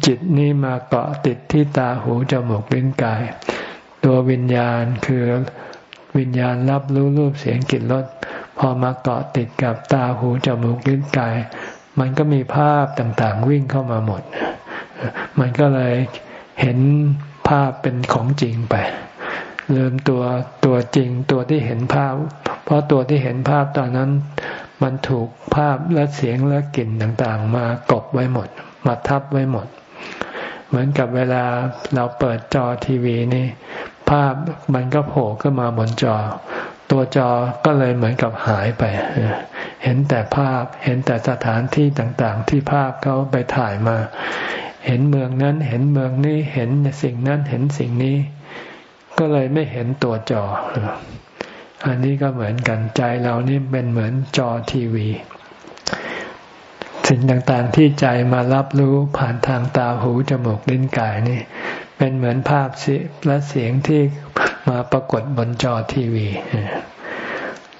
จิตนี้มาเกาะติดที่ตาหูจมูกลิ้นกาย ตัววิญญาณคือวิญญาณรับรู้รูปเสียงกลิ่นรส พอมาเกาะติดกับตาหูจมูกลิ้นกาย มันก็มีภาพต่างๆ วิ่งเข้ามาหมด มันก็เลยเห็นภาพเป็นของจริงไปเริ่มตัวตัวจริงตัวที่เห็นภาพ เพราะตัวที่เห็นภาพตอนนั้นมันถูกภาพและเสียงและกลิ่นต่างๆ มากบไว้หมด มาทับไว้หมด เหมือนกับเวลาเราเปิดจอทีวีนี่ ภาพมันก็โผล่ขึ้นมาบนจอ ตัวจอก็เลยเหมือนกับหายไป เห็นแต่ภาพ เห็นแต่สถานที่ต่างๆ ที่ภาพเขาไปถ่ายมา เห็นเมืองนั้น เห็นเมืองนี้ เห็นสิ่งนั้น เห็นสิ่งนี้ ก็เลยไม่เห็นตัวจอ อันนี้ก็เหมือนกัน ใจเรานี่เป็นเหมือนจอทีวี สิ่งต่างๆที่ใจมารับรู้ผ่านทางตาหูจมูกลิ้นกายนี่ เป็นเหมือนภาพและเสียงที่มาปรากฏบนจอทีวี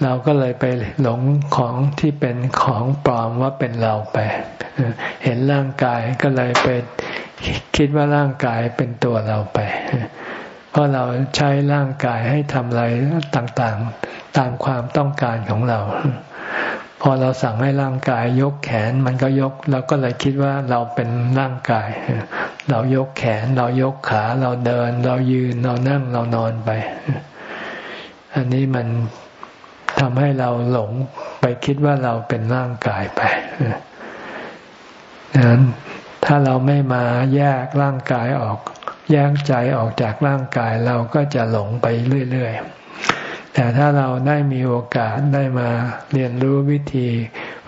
เราก็เลยไปหลงของที่เป็นของปลอมว่าเป็นเราไป เห็นร่างกายก็เลยไปคิดว่าร่างกายเป็นตัวเราไป เพราะเราใช้ร่างกายให้ทำอะไรต่างๆ ตามความต้องการของเรา พอเราสั่งให้ร่างกายยกแขนมันก็ยก เราก็เลยคิดว่าเราเป็นร่างกาย เรายกแขน เรายกขา เราเดิน เรายืน เรานั่ง เรานอนไป อันนี้มันทำให้เราหลงไปคิดว่าเราเป็นร่างกายไปดังนั้นถ้าเราไม่มาแยกร่างกายออก แยกใจออกจากร่างกายเราก็จะหลงไปเรื่อยๆ แต่ถ้าเราได้มีโอกาสได้มาเรียนรู้วิธี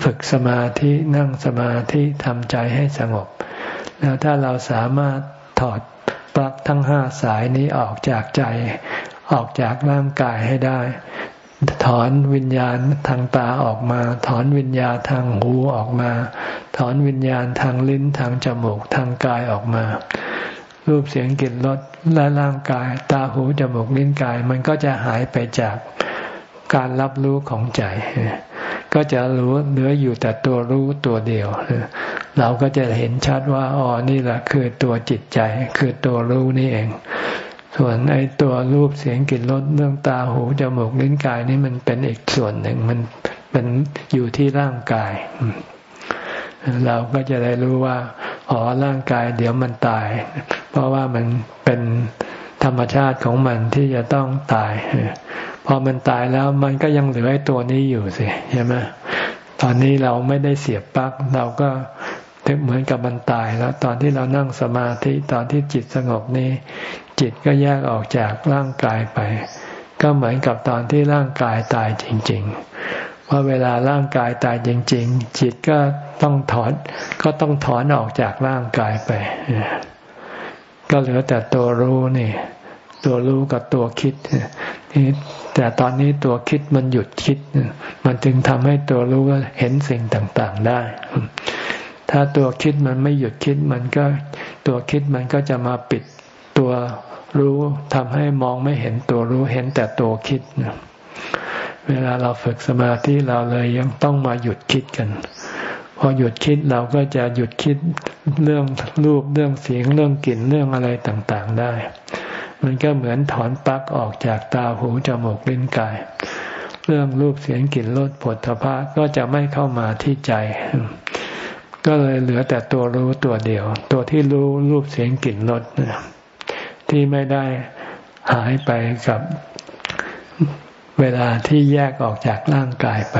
ฝึกสมาธินั่งสมาธิทำใจให้สงบ แล้วถ้าเราสามารถถอดปลั๊กทั้งห้าสายนี้ออกจากใจ ออกจากร่างกายให้ได้ ถอนวิญญาณทางตาออกมา ถอนวิญญาณทางหูออกมา ถอนวิญญาณทางลิ้นทางจมูกทางกายออกมา รูปเสียงกลิ่นรสและร่างกาย ตาหูจมูกลิ้นกาย มันก็จะหายไปจากการรับรู้ของใจ ก็จะรู้เหลืออยู่แต่ตัวรู้ตัวเดียว เราก็จะเห็นชัดว่าอ๋อนี่แหละคือตัวจิตใจ คือตัวรู้นี่เอง ส่วนไอ้ตัวรูปเสียงกลิ่นรสเรื่องตาหูจมูกลิ้นกายนี่มันเป็นอีกส่วนหนึ่งมันเป็นอยู่ที่ร่างกาย เราก็จะได้รู้ว่าอ๋อร่างกายเดี๋ยวมันตาย เพราะว่ามันเป็นธรรมชาติของมันที่จะต้องตาย พอมันตายแล้วมันก็ยังเหลือไอ้ตัวนี้อยู่สิใช่ไหมตอนนี้เราไม่ได้เสียบปลั๊กเราก็เหมือนกับมันตายแล้ว ตอนที่เรานั่งสมาธิตอนที่จิตสงบนี้ จิตก็แยกออกจากร่างกายไป ก็เหมือนกับตอนที่ร่างกายตายจริง ๆ ว่าเวลาร่างกายตายจริง ๆ จิตก็ต้องถอนก็ต้องถอนออกจากร่างกายไป ก็เหลือแต่ตัวรู้นี่ ตัวรู้กับตัวคิดนี่แต่ตอนนี้ตัวคิดมันหยุดคิด มันจึงทำให้ตัวรู้เห็นสิ่งต่างๆได้ ถ้าตัวคิดมันไม่หยุดคิดมันก็ตัวคิดมันก็จะมาปิดตัวรู้ทำให้มองไม่เห็นตัวรู้เห็นแต่ตัวคิดนะ เวลาเราฝึกสมาธิเราเลยยังต้องมาหยุดคิดกัน พอหยุดคิดเราก็จะหยุดคิดเรื่องรูปเรื่องเสียงเรื่องกลิ่นเรื่องอะไรต่างๆได้ มันก็เหมือนถอนปลั๊กออกจากตาหูจมูกลิ้นกาย เรื่องรูปเสียงกลิ่นรสผลทพะก็จะไม่เข้ามาที่ใจ ก็เลยเหลือแต่ตัวรู้ตัวเดียว ตัวที่รู้รูปเสียงกลิ่นรสที่ไม่ได้หายไปกับ เวลาที่แยกออกจากร่างกายไป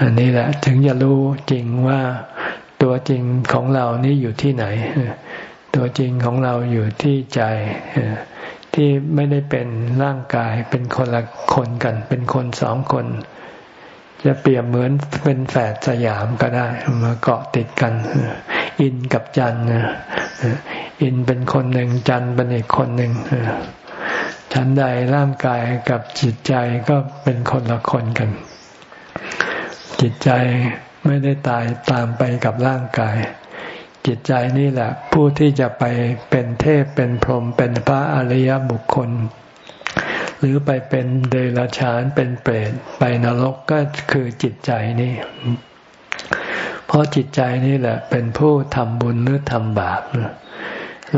อันนี้แหละ ถึงจะรู้จริงว่าตัวจริงของเรานี่อยู่ที่ไหน ตัวจริงของเราอยู่ที่ใจ ที่ไม่ได้เป็นร่างกายเป็นคนละคนกัน เป็นคนสองคน จะเปรียบเหมือนเป็นแฝดสยามก็ได้มาเกาะติดกัน อินกับจันอินเป็นคนหนึ่งจันเป็นอีกคนหนึ่ง ฉันใดร่างกายกับจิตใจก็เป็นคนละคนกัน จิตใจไม่ได้ตายตามไปกับร่างกาย จิตใจนี่แหละ ผู้ที่จะไปเป็นเทพเป็นพรหมเป็นพระอริยบุคคล หรือไปเป็นเดรัจฉานเป็นเปรตไปนรกก็คือจิตใจนี่ เพราะจิตใจนี่แหละ เป็นผู้ทำบุญหรือทำบาป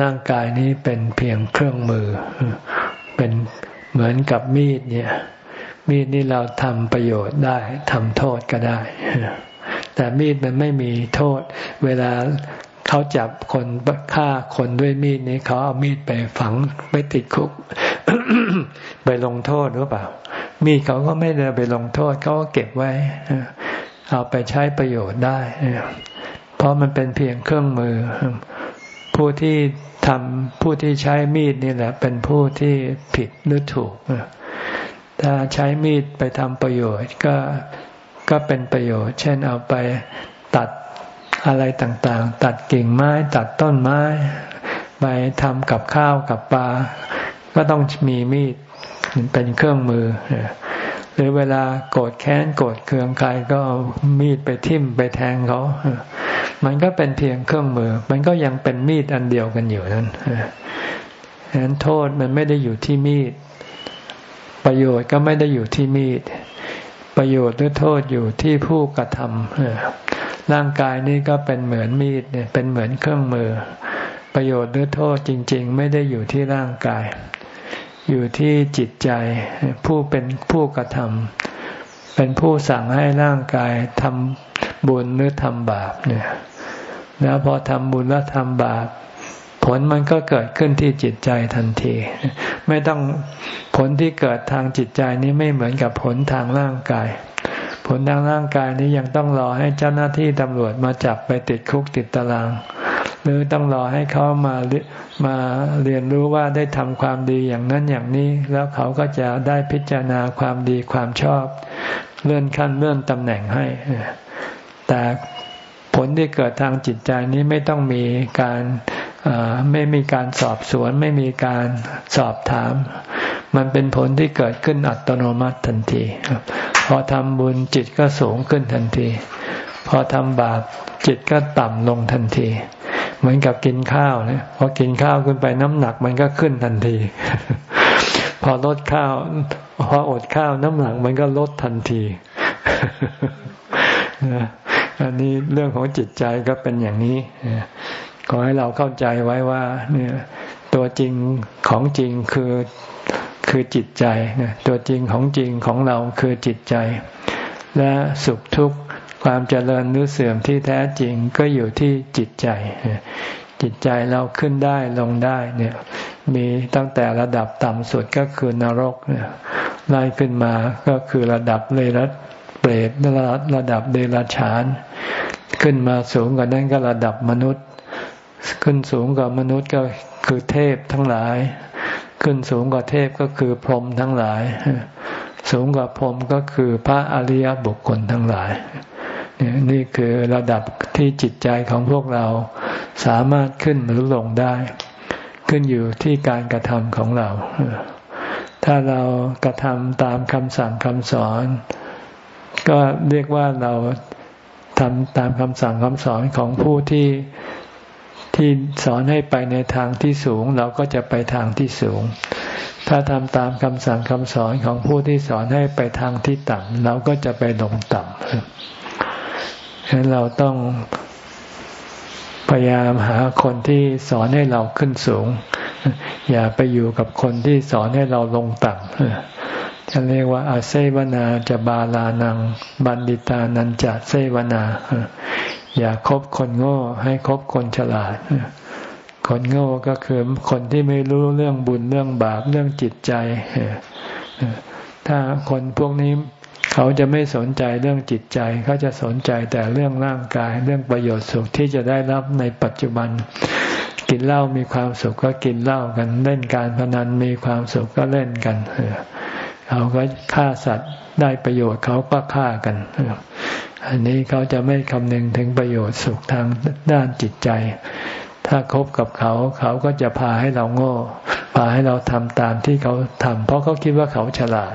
ร่างกายนี้เป็นเพียงเครื่องมือ เป็นเหมือนกับมีดเนี่ย มีดนี่เราทำประโยชน์ได้ทำโทษก็ได้ แต่มีดมันไม่มีโทษ เวลาเขาจับคนฆ่าคนด้วยมีดนี้เขาเอามีดไปฝังไปติดคุก ไปลงโทษหรือเปล่า มีดเขาก็ไม่ได้ไปลงโทษเขาก็เก็บไว้เอาไปใช้ประโยชน์ได้ เพราะมันเป็นเพียงเครื่องมือ ผู้ที่ ทำผู้ที่ใช้มีดนี่แหละ เป็นผู้ที่ผิดหรือถูก ถ้าใช้มีดไปทำประโยชน์ก็ก็เป็นประโยชน์ เช่นเอาไปตัดอะไรต่างๆ ตัดกิ่งไม้ตัดต้นไม้ ไปทำกับข้าวกับปลา ก็ต้องมีมีดเป็นเครื่องมือ หรือเวลาโกรธแค้นโกรธเคืองใครก็มีดไปทิ่มไปแทงเขา มันก็เป็นเพียงเครื่องมือ มันก็ยังเป็นมีดอันเดียวกันอยู่นั้นฉะนั้นโทษมันไม่ได้อยู่ที่มีด ประโยชน์ก็ไม่ได้อยู่ที่มีด ประโยชน์หรือโทษอยู่ที่ผู้กระทำร่างกายนี้ก็เป็นเหมือนมีดเนี่ย เป็นเหมือนเครื่องมือ ประโยชน์หรือโทษจริง ๆ ไม่ได้อยู่ที่ร่างกาย อยู่ที่จิตใจ ผู้เป็นผู้กระทำเป็นผู้สั่งให้ร่างกายทำบุญหรือทำบาปเนี่ย แล้วพอทำบุญแล้วทำบาปผลมันก็เกิดขึ้นที่จิตใจทันที ไม่ต้องผลที่เกิดทางจิตใจนี้ไม่เหมือนกับผลทางร่างกาย ผลทางร่างกายนี้ยังต้องรอให้เจ้าหน้าที่ตำรวจมาจับไปติดคุกติดตาราง หรือต้องรอให้เขามามาเรียนรู้ว่าได้ทำความดีอย่างนั้นอย่างนี้ แล้วเขาก็จะได้พิจารณาความดีความชอบ เลื่อนขั้นเลื่อนตำแหน่งให้ แต่ ผลที่เกิดทางจิตใจนี้ไม่ต้องมีการไม่มีการสอบสวน ไม่มีการสอบถาม มันเป็นผลที่เกิดขึ้นอัตโนมัติทันที พอทำบุญจิตก็สูงขึ้นทันที พอทำบาปจิตก็ต่ำลงทันที เหมือนกับกินข้าวเนี่ยพอกินข้าวขึ้นไปน้ำหนักมันก็ขึ้นทันที พอลดข้าว พออดข้าวน้ำหนักมันก็ลดทันที อันนี้เรื่องของจิตใจก็เป็นอย่างนี้ขอให้เราเข้าใจไว้ว่า เนี่ย ตัวจริงของจริงคือคือจิตใจนตัวจริงของจริงของเราคือจิตใจ และสุขทุกข์ความเจริญหรือเสื่อมที่แท้จริงก็อยู่ที่จิตใจ จิตใจเราขึ้นได้ลงได้เนี่ย มีตั้งแต่ระดับต่ำสุดก็คือนรกเนี่ยไล่ขึ้นมาก็คือระดับเลรั เปรตระระดับเดรัจฉาน ขึ้นมาสูงกว่านั้นก็ระดับมนุษย์ ขึ้นสูงกว่ามนุษย์ก็คือเทพทั้งหลาย ขึ้นสูงกว่าเทพก็คือพรหมทั้งหลาย สูงกว่าพรหมก็คือพระอริยบุคคลทั้งหลาย นี่คือระดับที่จิตใจของพวกเราสามารถขึ้นหรือลงได้ ขึ้นอยู่ที่การกระทำของเรา ถ้าเรากระทำตามคำสั่งคำสอน ก็เรียกว่าเราทำตามคำสั่งคำสอนของผู้ที่ที่สอนให้ไปในทางที่สูง เราก็จะไปทางที่สูง ถ้าทำตามคำสั่งคำสอนของผู้ที่สอนให้ไปทางที่ต่ำเราก็จะไปลงต่ำฉะนั้นเราต้องพยายามหาคนที่สอนให้เราขึ้นสูง อย่าไปอยู่กับคนที่สอนให้เราลงต่ำ จะเรียกว่าอาเซวนาจะบาลานัง บันดิตานันจะเซวนา อย่าคบคนโง่ ให้คบคนฉลาด คนโง่ก็คือคนที่ไม่รู้เรื่องบุญเรื่องบาปเรื่องจิตใจ ถ้าคนพวกนี้เขาจะไม่สนใจเรื่องจิตใจ เขาจะสนใจแต่เรื่องร่างกาย เรื่องประโยชน์สุขที่จะได้รับในปัจจุบัน กินเหล้ามีความสุขก็กินเหล้ากัน เล่นการพนันมีความสุขก็เล่นกันเเขาก็ฆ่าสัตว์ได้ประโยชน์เขาก็ฆ่ากัน อันนี้เขาจะไม่คำนึงถึงประโยชน์สุขทางด้านจิตใจ ถ้าคบกับเขา เขาก็จะพาให้เราโง่ พาให้เราทำตามที่เขาทำเพราะเขาคิดว่าเขาฉลาด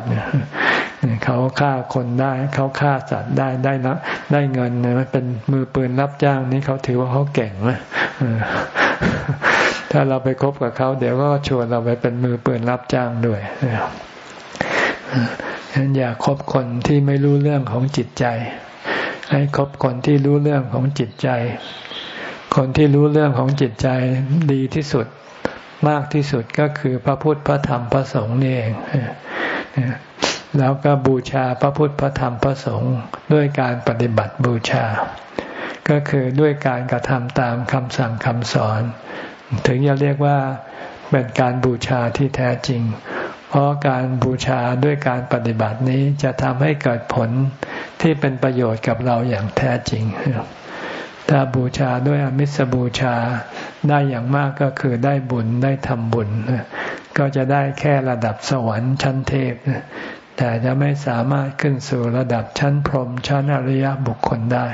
เขาฆ่าคนได้ เขาฆ่าสัตว์ได้ได้นะได้เงินเนี่ยเป็นมือปืนรับจ้างนี่เขาถือว่าเขาเก่งไหมถ้าเราไปคบกับเขา เดี๋ยวก็ชวนเราไปเป็นมือปืนรับจ้างด้วย ฉะนั้นอย่าคบคนที่ไม่รู้เรื่องของจิตใจ ให้คบคนที่รู้เรื่องของจิตใจ คนที่รู้เรื่องของจิตใจดีที่สุดมากที่สุดก็คือพระพุทธพระธรรมพระสงฆ์นี่เองแล้วก็บูชาพระพุทธพระธรรมพระสงฆ์ด้วยการปฏิบัติบูชา ก็คือด้วยการกระทำตามคำสั่งคำสอน ถึงจะเรียกว่าเป็นการบูชาที่แท้จริง เพราะการบูชาด้วยการปฏิบัตินี้จะทำให้เกิดผลที่เป็นประโยชน์กับเราอย่างแท้จริง ถ้าบูชาด้วยอมิสบูชาได้อย่างมากก็คือได้บุญได้ทำบุญ ก็จะได้แค่ระดับสวรรค์ชั้นเทพ แต่จะไม่สามารถขึ้นสู่ระดับชั้นพรหมชั้นอริยบุคคลได้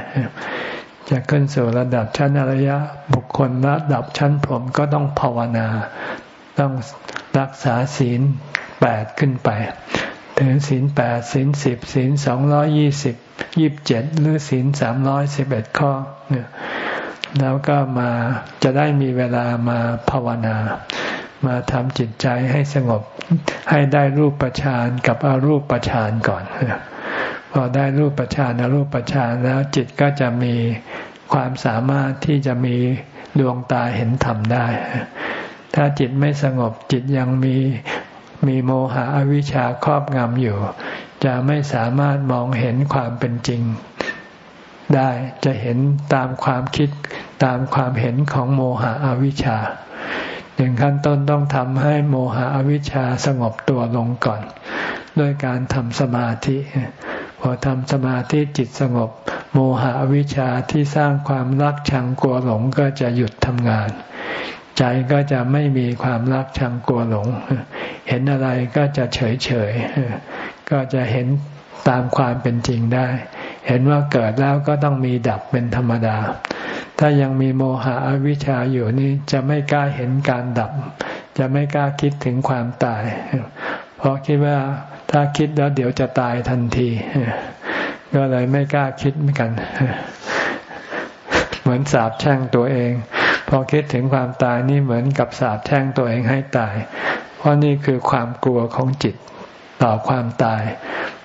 จะขึ้นสู่ระดับชั้นอริยบุคคลระดับชั้นพรหมก็ต้องภาวนา ต้องรักษาศีล แปดขึ้นไปถึงศีลแปดศีลสิบศีลสองร้อยยี่สิบยี่บเจ็ดหรือศีลสามร้อยสิบเอ็ดข้อเนี่ยแล้วก็มาจะได้มีเวลามาภาวนา มาทำจิตใจให้สงบให้ได้รูปประชานกับอารูปประชานก่อน พอได้รูปประชานอารูปประชานแล้วจิตก็จะมีความสามารถที่จะมีดวงตาเห็นธรรมได้ ถ้าจิตไม่สงบจิตยังมี มีโมหะอวิชชาครอบงำอยู่ จะไม่สามารถมองเห็นความเป็นจริง ได้จะเห็นตามความคิดตามความเห็นของโมหะอวิชชาหนึ่งขั้นต้นต้องทำให้โมหะอวิชชาสงบตัวลงก่อน ด้วยการทำสมาธิ พอทำสมาธิจิตสงบ โมหะอวิชชาที่สร้างความรักชังกลัวหลงก็จะหยุดทำงาน ใจก็จะไม่มีความรักชังกลัวหลง เห็นอะไรก็จะเฉยเฉยก็จะเห็นตามความเป็นจริงได้ เห็นว่าเกิดแล้วก็ต้องมีดับเป็นธรรมดา ถ้ายังมีโมหะอวิชชาอยู่นี่จะไม่กล้าเห็นการดับ จะไม่กล้าคิดถึงความตาย เพราะคิดว่าถ้าคิดแล้วเดี๋ยวจะตายทันที ก็เลยไม่กล้าคิดเหมือนกัน เหมือนสาบแช่งตัวเอง พอคิดถึงความตายนี่เหมือนกับสาบแช่งตัวเองให้ตาย เพราะนี่คือความกลัวของจิตต่อความตาย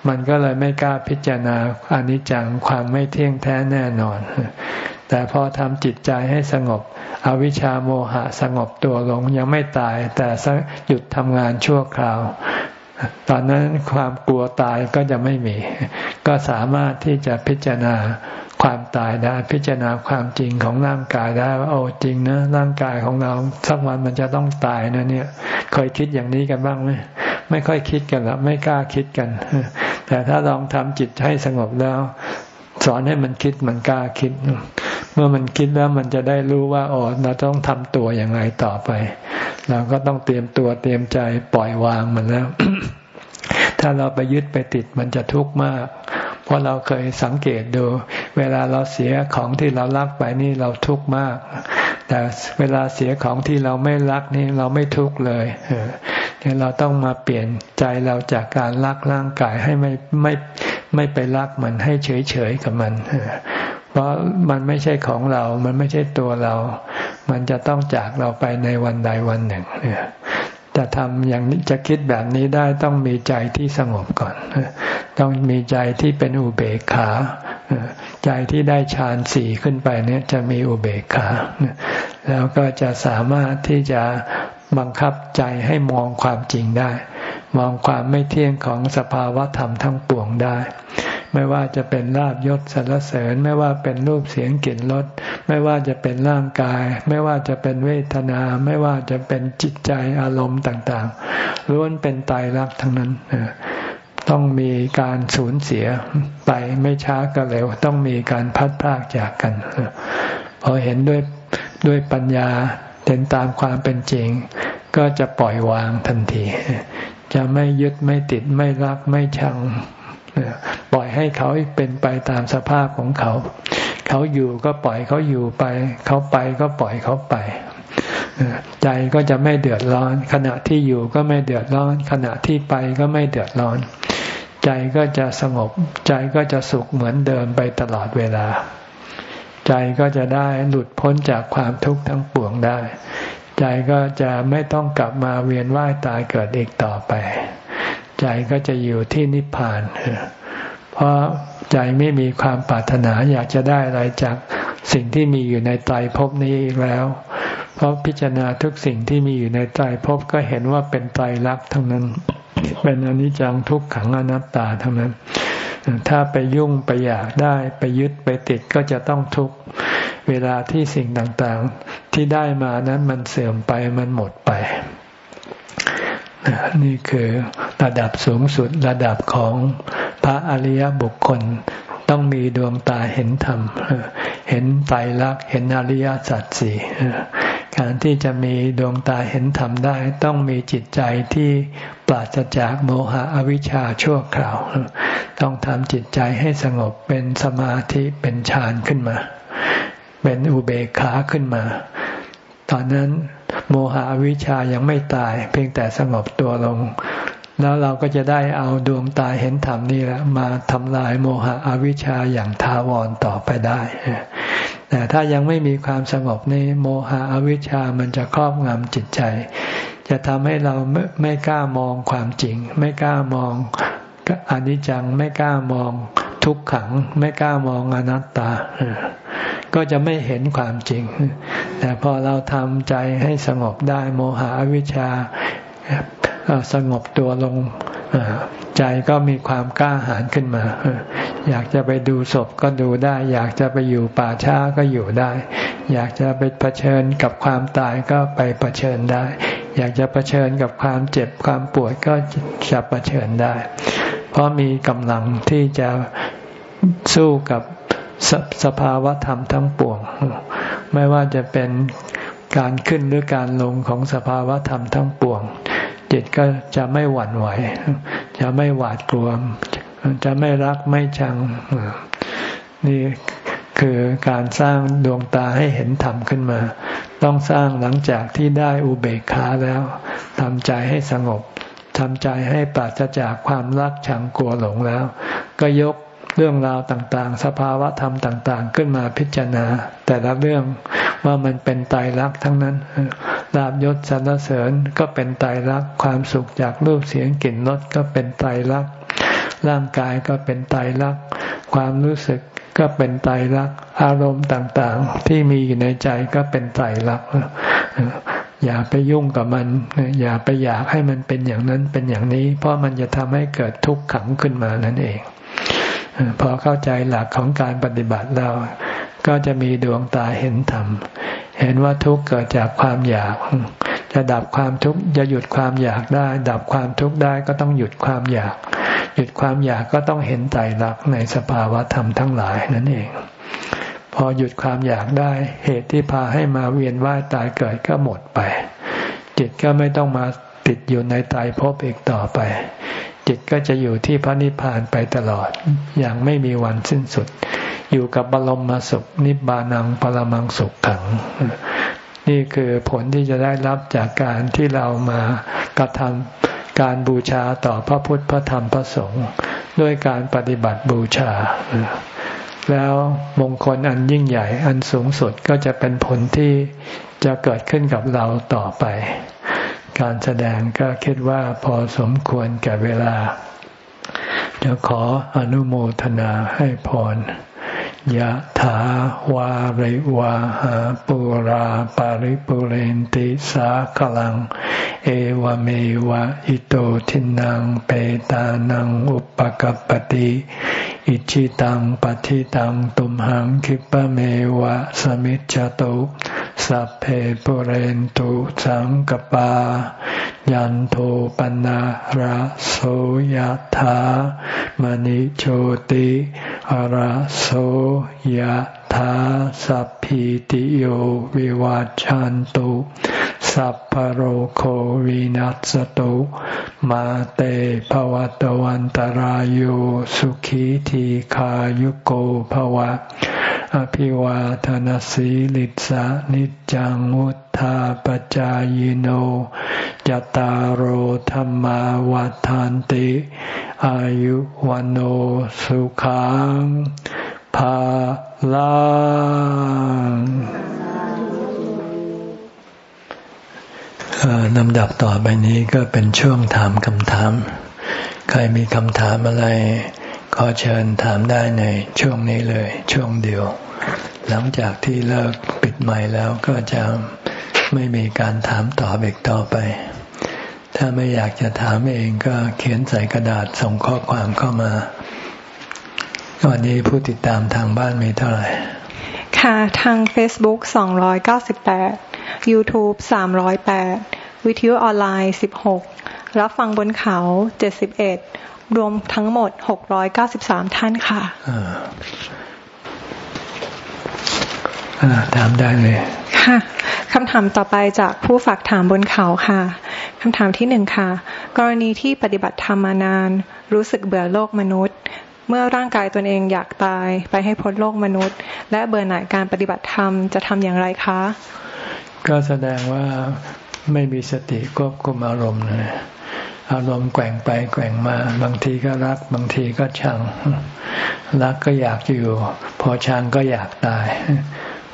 มันก็เลยไม่กล้าพิจารณาอนิจจังความไม่เที่ยงแท้แน่นอน แต่พอทำจิตใจให้สงบ อวิชชาโมหะสงบตัวลงยังไม่ตาย แต่หยุดทำงานชั่วคราว ตอนนั้นความกลัวตายก็จะไม่มี ก็สามารถที่จะพิจารณาความตายได้ พิจารณาความจริงของร่างกายได้ว่าโอ้จริงนะร่างกายของเราสักวันมันจะต้องตายนะเนี่ย เคยคิดอย่างนี้กันบ้างไหมไม่ค่อยคิดกันหรอกไม่กล้าคิดกัน แต่ถ้าลองทำจิตให้สงบแล้ว สอนให้มันคิดมันกล้าคิด เมื่อมันคิดแล้วมันจะได้รู้ว่าอ๋อเราต้องทำตัวอย่างไรต่อไป เราก็ต้องเตรียมตัวเตรียมใจปล่อยวางมันแล้ว ถ้าเราไปยึดไปติดมันจะทุกข์มาก เพราะเราเคยสังเกตดู เวลาเราเสียของที่เรารักไปนี่เราทุกข์มาก แต่เวลาเสียของที่เราไม่รักนี่เราไม่ทุกข์เลยเนี่ยเราต้องมาเปลี่ยนใจเราจากการรักร่างกายให้ไม่ไม่ ไม่ไปรักมันให้เฉยเฉยกับมัน เพราะมันไม่ใช่ของเรา มันไม่ใช่ตัวเรา มันจะต้องจากเราไปในวันใดวันหนึ่งเนี่ยจะทำอย่างนี้จะคิดแบบนี้ได้ต้องมีใจที่สงบก่อน ต้องมีใจที่เป็นอุเบกขา ใจที่ได้ฌานสี่ขึ้นไปเนี่ยจะมีอุเบกขา แล้วก็จะสามารถที่จะบังคับใจให้มองความจริงได้ มองความไม่เที่ยงของสภาวะธรรมทั้งปวงได้ ไม่ว่าจะเป็นลาบยศสรรเสริญ ไม่ว่าเป็นรูปเสียงกลิ่นรสไม่ว่าจะเป็นร่างกาย ไม่ว่าจะเป็นเวทนา ไม่ว่าจะเป็นจิตใจอารมณ์ต่างๆล้วนเป็นตายรักทั้งนั้นต้องมีการสูญเสียไปไม่ช้าก็เร็ว ต้องมีการพัดพากจากกันพอเห็นด้วยด้วยปัญญาเห็นตามความเป็นจริง ก็จะปล่อยวางทันที จะไม่ยึดไม่ติดไม่รักไม่ชังปล่อยให้เขาเป็นไปตามสภาพของเขา เขาอยู่ก็ปล่อยเขาอยู่ไป เขาไปก็ปล่อยเขาไป ใจก็จะไม่เดือดร้อน ขณะที่อยู่ก็ไม่เดือดร้อน ขณะที่ไปก็ไม่เดือดร้อน ใจก็จะสงบ ใจก็จะสุขเหมือนเดิมไปตลอดเวลา ใจก็จะได้หลุดพ้นจากความทุกข์ทั้งปวงได้ ใจก็จะไม่ต้องกลับมาเวียนว่ายตายเกิดอีกต่อไป ใจก็จะอยู่ที่นิพพาน เพราะใจไม่มีความปรารถนาอยากจะได้อะไรจากสิ่งที่มีอยู่ในใจภพนี้อีกแล้ว เพราะพิจารณาทุกสิ่งที่มีอยู่ในใจภพก็เห็นว่าเป็นใจรักทั้งนั้น เป็นอนิจจังทุกขังอนัตตาทั้งนั้น ถ้าไปยุ่งไปอยากได้ไปยึดไปติดก็จะต้องทุกข์ เวลาที่สิ่งต่างๆที่ได้มานั้นมันเสื่อมไปมันหมดไปนี่คือระดับสูงสุดระดับของพระอริยบุคคล ต้องมีดวงตาเห็นธรรม เห็นไตรลักษณ์เห็นอริยสัจสี่การที่จะมีดวงตาเห็นธรรมได้ ต้องมีจิตใจที่ปราศจากโมหะอวิชชาชั่วคราว ต้องทำจิตใจให้สงบเป็นสมาธิเป็นฌานขึ้นมา เป็นอุเบกขาขึ้นมา ตอนนั้นโมหะวิชายังไม่ตาย เพียงแต่สงบตัวลง แล้วเราก็จะได้เอาดวงตาเห็นธรรมนี่แหละมาทำลายโมหะอวิชชาอย่างทาวรต่อไปได้แต่ถ้ายังไม่มีความสงบในโมหะอวิชชามันจะครอบงำจิตใจ จะทำให้เราไม่ไม่กล้ามองความจริง ไม่กล้ามองอนิจจังไม่กล้ามองทุกขัง ไม่กล้ามองอนัตตา ก็จะไม่เห็นความจริง แต่พอเราทำใจให้สงบได้โมหะวิชชาสงบตัวลงใจก็มีความกล้าหาญขึ้นมา อยากจะไปดูศพก็ดูได้ อยากจะไปอยู่ป่าช้าก็อยู่ได้ อยากจะไปเผชิญกับความตายก็ไปเผชิญได้ อยากจะเผชิญกับความเจ็บความปวดก็จะเผชิญได้ เพราะมีกำลังที่จะสู้กับ สสภาวะธรรมทั้งปวง ไม่ว่าจะเป็นการขึ้นหรือการลงของสภาวะธรรมทั้งปวง จิตก็จะไม่หวั่นไหว จะไม่หวาดกลัว จะไม่รักไม่ชัง นี่คือการสร้างดวงตาให้เห็นธรรมขึ้นมา ต้องสร้างหลังจากที่ได้อุเบกขาแล้วทำใจให้สงบทำใจให้ปราศจากความรักชังกลัวหลงแล้ว ก็ยก เรื่องราวต่างๆ สภาวะธรรมต่าง ๆ ขึ้นมาพิจารณา แต่ละเรื่องว่ามันเป็นไตรลักษณ์ทั้งนั้นลาบยศสรรเสริญก็เป็นไตรลักษณ์ความสุขจากรูปเสียงกลิ่นรสก็เป็นไตรลักษณ์ร่างกายก็เป็นไตรลักษณ์ความรู้สึกก็เป็นไตรลักษณ์อารมณ์ต่างๆ ที่มีอยู่ในใจก็เป็นไตรลักษณ์อย่าไปยุ่งกับมัน อย่าไปอยากให้มันเป็นอย่างนั้นเป็นอย่างนี้ เพราะมันจะทำให้เกิดทุกข์ขังขึ้นมานั่นเอง พอเข้าใจหลักของการปฏิบัติแล้วก็จะมีดวงตาเห็นธรรม เห็นว่าทุกข์เกิดจากความอยาก จะดับความทุกข์จะหยุดความอยากได้ ดับความทุกข์ได้ก็ต้องหยุดความอยาก หยุดความอยากก็ต้องเห็นไตรลักษณ์ในสภาวะธรรมทั้งหลายนั่นเอง พอหยุดความอยากได้ เหตุที่พาให้มาเวียนว่ายตายเกิดก็หมดไป จิตก็ไม่ต้องมาติดอยู่ในตายภพอีกต่อไป จิตก็จะอยู่ที่พระนิพพานไปตลอด อย่างไม่มีวันสิ้นสุด อยู่กับบรมมาสุข นิบานังปรมังสุขขัง นี่คือผลที่จะได้รับจากการที่เรามากระทำการบูชาต่อพระพุทธพระธรรมพระสงฆ์ด้วยการปฏิบัติบูชา แล้วมงคลอันยิ่งใหญ่อันสูงสุดก็จะเป็นผลที่จะเกิดขึ้นกับเราต่อไป การแสดงก็คิดว่าพอสมควรแก่เวลา จะขออนุโมทนาให้พร ยะถาวาริวาหาปุราปาริปุเรนติสาขลัง เอวเมวะอิโตทินังเปตานังอุปกปติอิชิตังปฏิตังตุมหังคิปะเมวะสมิจจตุสัพเพปุเรนตุสังกปา ยันโทปนะระโสยธามณิโชติระโสยะธาสัพพิติโยวิวัจจันตุสัพพโรโควินัสตุมาเตภวัตวันตารโยสุขีทีขายุโกภวะ อภิวาทนสีลิสานิจังวุธาปจายโนจตารโหธรรมาวาทานติ อายุวันโอสุขัง ภาลังลำดับต่อไปนี้ก็เป็นช่วงถามคำถาม ใครมีคำถามอะไร ขอเชิญถามได้ในช่วงนี้เลย ช่วงเดียว หลังจากที่เลิกปิดใหม่แล้วก็จะไม่มีการถามตอบอีกต่อไป ถ้าไม่อยากจะถามเองก็เขียนใส่กระดาษส่งข้อความเข้ามา วันนี้ผู้ติดตามทางบ้านมีเท่าไหร่ ค่ะ ทาง Facebook 298 YouTube 308 วิทยุออนไลน์ 16 รับฟังบนเขา 71 รวมทั้งหมดหกร้อยเก้าสิบสามท่านค่ะถามได้เลยค่ะคำถามต่อไปจากผู้ฝากถามบนเขาค่ะคำถามที่หนึ่งค่ะ กรณีที่ปฏิบัติธรรมมานาน รู้สึกเบื่อโลกมนุษย์ เมื่อร่างกายตนเองอยากตายไปให้พ้นโลกมนุษย์ และเบื่อหน่ายการปฏิบัติธรรมจะทำอย่างไรคะ ก็แสดงว่าไม่มีสติควบคุมอารมณ์เลยอารมณ์แกว่งไปแกว่งมา บางทีก็รัก บางทีก็ชัง รักก็อยากอยู่ พอชังก็อยากตาย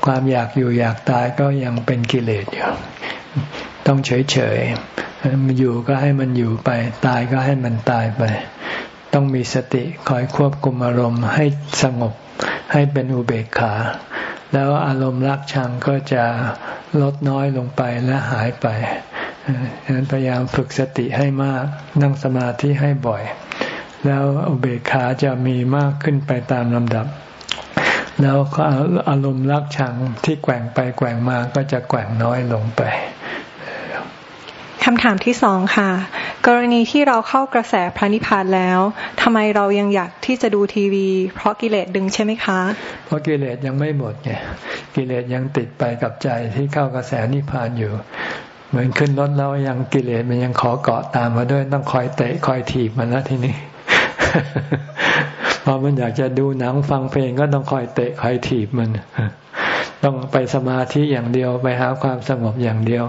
ความอยากอยู่อยากตายก็ยังเป็นกิเลสอยู่ต้องเฉยเฉยมันอยู่ก็ให้มันอยู่ไป ตายก็ให้มันตายไป ต้องมีสติคอยควบคุมอารมณ์ให้สงบให้เป็นอุเบกขา แล้วอารมณ์รักชังก็จะลดน้อยลงไปและหายไปฉะนั้นพยายามฝึกสติให้มากนั่งสมาธิให้บ่อย แล้วอุเบกขาจะมีมากขึ้นไปตามลำดับ แล้วอารมณ์รักชังที่แกว่งไปแกว่งมาก็จะแกว่งน้อยลงไป คำถามที่สองค่ะ กรณีที่เราเข้ากระแสพระนิพพานแล้วทำไมเรายังอยากที่จะดูทีวี เพราะกิเลสดึงใช่ไหมคะ เพราะกิเลสยังไม่หมดไงกิเลสยังติดไปกับใจที่เข้ากระแสนิพพานอยู่ เหมือนขึ้นรถแล้วยังกิเลสมันยังขอเกาะตามมาด้วยต้องคอยเตะคอยถีบมันแล้วทีนี้พอมันอยากจะดูหนังฟังเพลงก็ต้องคอยเตะคอยถีบมัน ต้องไปสมาธิอย่างเดียว ไปหาความสงบอย่างเดียว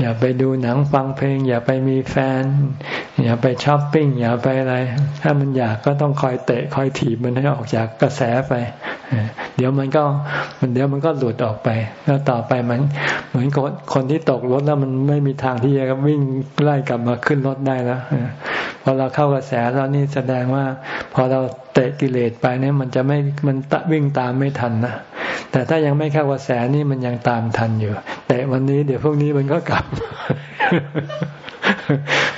อย่าไปดูหนังฟังเพลง อย่าไปมีแฟน อย่าไปช้อปปิ้ง อย่าไปอะไร ถ้ามันอยากก็ต้องคอยเตะคอยถีบมันให้ออกจากกระแสไป เดี๋ยวมันก็มันเดี๋ยวมันก็หลุดออกไป แล้วต่อไปมัน เหมือนคนคนที่ตกรถแล้วมันไม่มีทางที่จะวิ่งไล่กลับมาขึ้นรถได้แล้วพอเราเข้ากระแสแล้วนี่แสดงว่า พอเรา ตะกิเลสไปเนี่ยมันจะไม่มันวิ่งตามไม่ทันนะแต่ถ้ายังไม่เข้ากระแสนี่มันยังตามทันอยู่ แต่วันนี้เดี๋ยวพวกนี้มันก็กลับ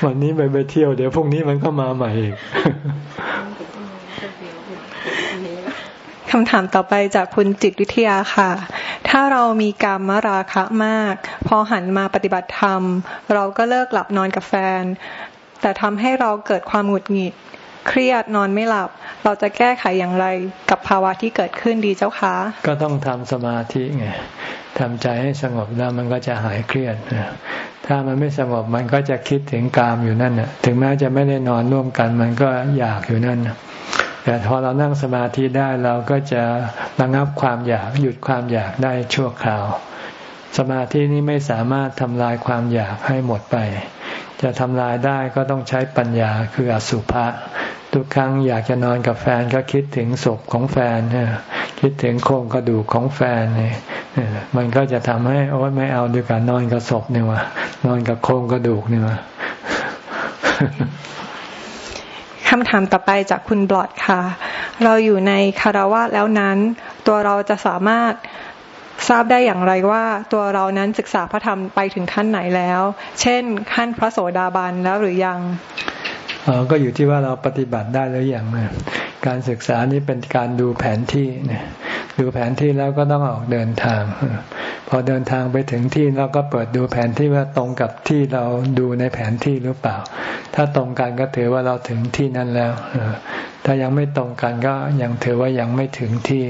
วันนี้ไปไปเที่ยวเดี๋ยวพวกนี้มันก็มาใหม่อีกคำถามต่อไปจากคุณจิตวิทยาค่ะ ถ้าเรามีกรรมราคะมาก พอหันมาปฏิบัติธรรม เราก็เลิกหลับนอนกับแฟน แต่ทำให้เราเกิดความหงุดหงิด เครียดนอนไม่หลับ เราจะแก้ไขอย่างไรกับภาวะที่เกิดขึ้นดีเจ้าคะ ก็ต้องทำสมาธิไงทำใจให้สงบแล้วมันก็จะหายเครียดถ้ามันไม่สงบมันก็จะคิดถึงกามอยู่นั่นน่ะถึงแม้จะไม่ได้นอนร่วมกันมันก็อยากอยู่นั่นแต่พอเรานั่งสมาธิได้เราก็จะระงับความอยากหยุดความอยากได้ชั่วคราว สมาธินี้ไม่สามารถทำลายความอยากให้หมดไป จะทำลายได้ก็ต้องใช้ปัญญาคืออสุภะ ทุกครั้งอยากจะนอนกับแฟนก็คิดถึงศพของแฟนคิดถึงโครงกระดูกของแฟนเนี่ยมันก็จะทำให้โอ๊ยไม่เอาดีกว่านอนกับศพเนี่ยวะนอนกับโครงกระดูกเนี่ยวะคำถามต่อไปจากคุณบลอดค่ะ เราอยู่ในคารวะแล้วนั้น ตัวเราจะสามารถทราบได้อย่างไรว่า ตัวเรานั้นศึกษาพระธรรมไปถึงขั้นไหนแล้ว เช่น ขั้นพระโสดาบันแล้วหรือยัง ก็อยู่ที่ว่าเราปฏิบัติได้หรือยังการศึกษานี้เป็นการดูแผนที่เนี่ยดูแผนที่แล้วก็ต้องออกเดินทาง พอเดินทางไปถึงที่เราก็เปิดดูแผนที่ว่าตรงกับที่เราดูในแผนที่หรือเปล่า ถ้าตรงกันก็ถือว่าเราถึงที่นั้นแล้วถ้ายังไม่ตรงกันก็ยังถือว่ายังไม่ถึงที่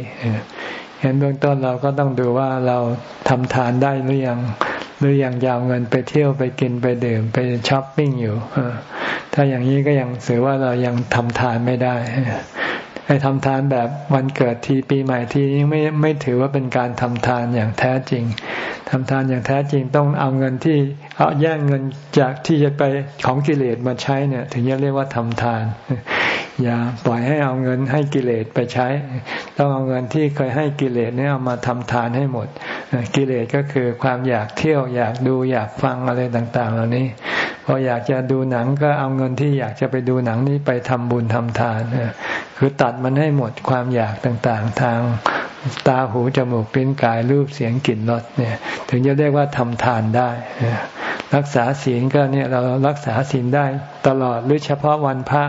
เห็นเบื้องต้นเราก็ต้องดูว่าเราทำทานได้หรือยังหรือยังยาวเงินไปเที่ยวไปกินไปดื่มไปช้อปปิ้งอยู่ถ้าอย่างนี้ก็ยังถือว่าเรายังทำทานไม่ได้ไปทำทานแบบวันเกิดทีปีใหม่ทียังไม่ไม่ถือว่าเป็นการทำทานอย่างแท้จริงทำทานอย่างแท้จริงต้องเอาเงินที่ เอาแย่งเงินจากที่จะไปของกิเลสมาใช้เนี่ย ถึงจะเรียกว่าทำทาน อย่าปล่อยให้เอาเงินให้กิเลสไปใช้ ต้องเอาเงินที่เคยให้กิเลสเนี่ยเอามาทำทานให้หมด กิเลสก็คือความอยากเที่ยวอยากดูอยากฟังอะไรต่าง ๆ เหล่านี้พออยากจะดูหนังก็เอาเงินที่อยากจะไปดูหนังนี้ไปทำบุญทำทานคือตัดมันให้หมดความอยากต่างๆ ทาง ตาหูจมูกลิ้นกายรูปเสียงกลิ่นรสเนี่ย ถึงจะเรียกว่าทำทานได้ รักษาศีลก็เนี่ยเรารักษาศีลได้ตลอดหรือเฉพาะวันพระ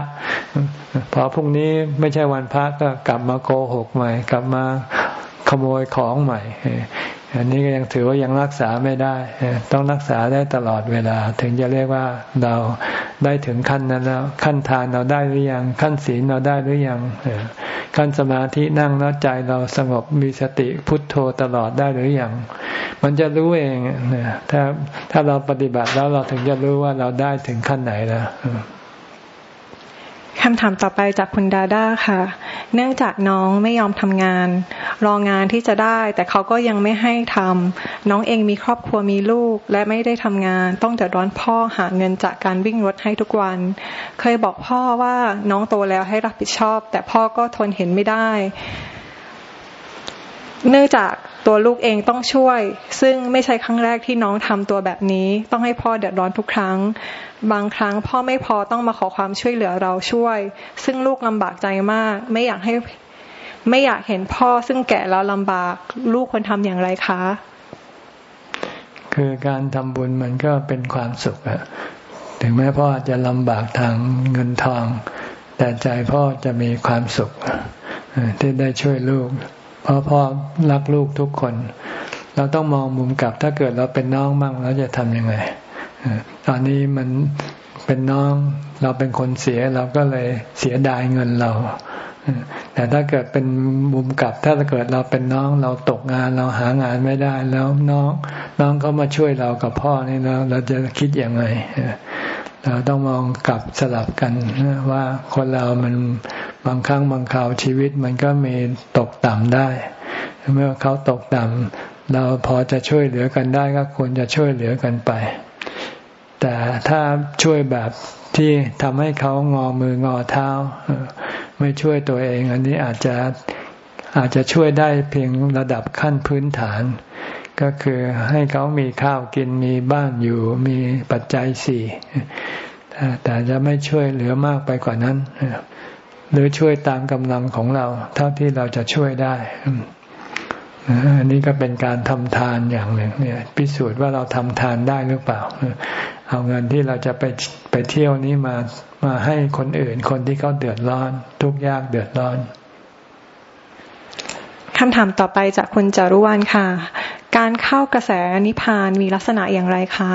พอพรุ่งนี้ไม่ใช่วันพระก็กลับมาโกหกใหม่ กลับมาขโมยของใหม่ อันนี้ก็ยังถือว่ายังรักษาไม่ได้ ต้องรักษาได้ตลอดเวลา ถึงจะเรียกว่าเราได้ถึงขั้นนั้นแล้ว ขั้นทานเราได้หรือยัง ขั้นศีลเราได้หรือยังขั้นสมาธินั่งแล้วใจเราสงบมีสติพุทโธตลอดได้หรือยังมันจะรู้เองถ้าถ้าเราปฏิบัติแล้วเราถึงจะรู้ว่าเราได้ถึงขั้นไหนแล้ว คำถามต่อไปจากคุณดาด้าค่ะ เนื่องจากน้องไม่ยอมทำงาน รองานที่จะได้ แต่เขาก็ยังไม่ให้ทำน้องเองมีครอบครัวมีลูก และไม่ได้ทำงาน ต้องเดือดร้อนพ่อหาเงินจากการวิ่งรถให้ทุกวัน เคยบอกพ่อว่าน้องโตแล้วให้รับผิดชอบ แต่พ่อก็ทนเห็นไม่ได้ เนื่องจาก ตัวลูกเองต้องช่วย ซึ่งไม่ใช่ครั้งแรกที่น้องทำตัวแบบนี้ ต้องให้พ่อเดือดร้อนทุกครั้ง บางครั้งพ่อไม่พอต้องมาขอความช่วยเหลือเราช่วย ซึ่งลูกลำบากใจมาก ไม่อยากให้ไม่อยากเห็นพ่อซึ่งแก่แล้วลำบาก ลูกควรทำอย่างไรคะ คือการทำบุญมันก็เป็นความสุขอะถึงแม้พ่อจะลำบากทางเงินทอง แต่ใจพ่อจะมีความสุขที่ได้ช่วยลูก เพราะพ่อรักลูกทุกคน เราต้องมองมุมกลับ ถ้าเกิดเราเป็นน้องมั่งเราจะทำยังไงตอนนี้มันเป็นน้องเราเป็นคนเสียเราก็เลยเสียดายเงินเราแต่ถ้าเกิดเป็นมุมกลับ ถ้าเกิดเราเป็นน้องเราตกงานเราหางานไม่ได้ แล้วน้องน้องเขามาช่วยเรากับพ่อนี่เราเราจะคิดยังไง เราต้องมองกลับสลับกันว่าคนเรามันบางครั้งบางคราวชีวิตมันก็มีตกต่ำได้ เมื่อเขาตกต่ำเราพอจะช่วยเหลือกันได้ก็ควรจะช่วยเหลือกันไป แต่ถ้าช่วยแบบที่ทำให้เขางอมืองอเท้า ไม่ช่วยตัวเอง อันนี้อาจจะอาจจะช่วยได้เพียงระดับขั้นพื้นฐาน ก็คือให้เขามีข้าวกินมีบ้านอยู่มีปัจจัยสี่แต่จะไม่ช่วยเหลือมากไปกว่านั้น หรือช่วยตามกำลังของเรา เท่าที่เราจะช่วยได้อันนี้ก็เป็นการทำทานอย่างหนึ่งเนี่ย พิสูจน์ว่าเราทำทานได้หรือเปล่า เอาเงินที่เราจะไปไปเที่ยวนี้มามาให้คนอื่น คนที่เขาเดือดร้อน ทุกยากเดือดร้อนคำถามต่อไปจากคุณจารุวันค่ะ การเข้ากระแสนิพพานมีลักษณะอย่างไรคะ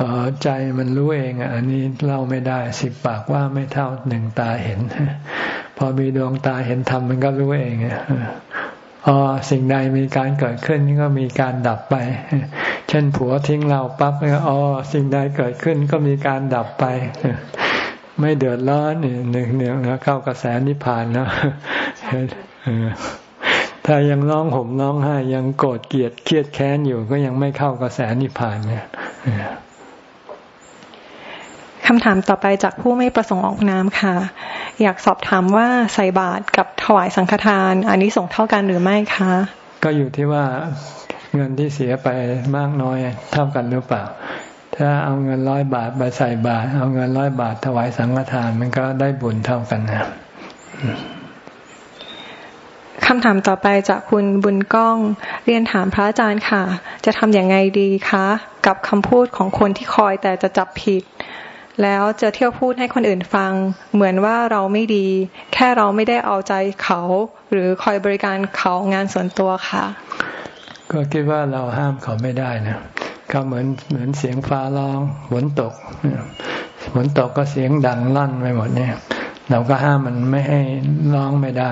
ออใจมันรู้เองอันนี้เล่าไม่ได้สิบปากว่าไม่เท่าหนึ่งตาเห็น พอมีดวงตาเห็นธรรมมันก็รู้เองอ๋อสิ่งใดมีการเกิดขึ้นก็มีการดับไป เช่นผัวทิ้งเราปั๊บก็อ๋อสิ่งใดเกิดขึ้นก็มีการดับไป ไม่เดือดร้อนนี่หนึ่งหนึ่งนะเข้ากระแสนิพพานนะ ถ้ายังร้องห่มร้องไห้ยังโกรธเกลียดเครียดแค้นอยู่ก็ยังไม่เข้ากระแสนิพพานเนี่ยคำถามต่อไปจากผู้ไม่ประสงค์ออกนามค่ะ อยากสอบถามว่าใส่บาตรกับถวายสังฆทานอันนี้ส่งเท่ากันหรือไม่คะ ก็อยู่ที่ว่าเงินที่เสียไปมากน้อยเท่ากันหรือเปล่า ถ้าเอาเงินร้อยบาทไปใส่บาตรเอาเงินร้อยบาทถวายสังฆทานมันก็ได้บุญเท่ากันนะ คำถามต่อไปจากคุณบุญก้อง เรียนถามพระอาจารย์ค่ะ จะทำอย่างไงดีคะ กับคำพูดของคนที่คอยแต่จะจับผิด แล้วจะเที่ยวพูดให้คนอื่นฟัง เหมือนว่าเราไม่ดี แค่เราไม่ได้เอาใจเขา หรือคอยบริการเขางานส่วนตัวค่ะ ก็คิดว่าเราห้ามเขาไม่ได้นะเขาเหมือนเหมือนเสียงฟ้าร้องฝนตกฝนตกก็เสียงดังลั่นไปหมดเนี่ย เราก็ห้ามมันไม่ให้ร้องไม่ได้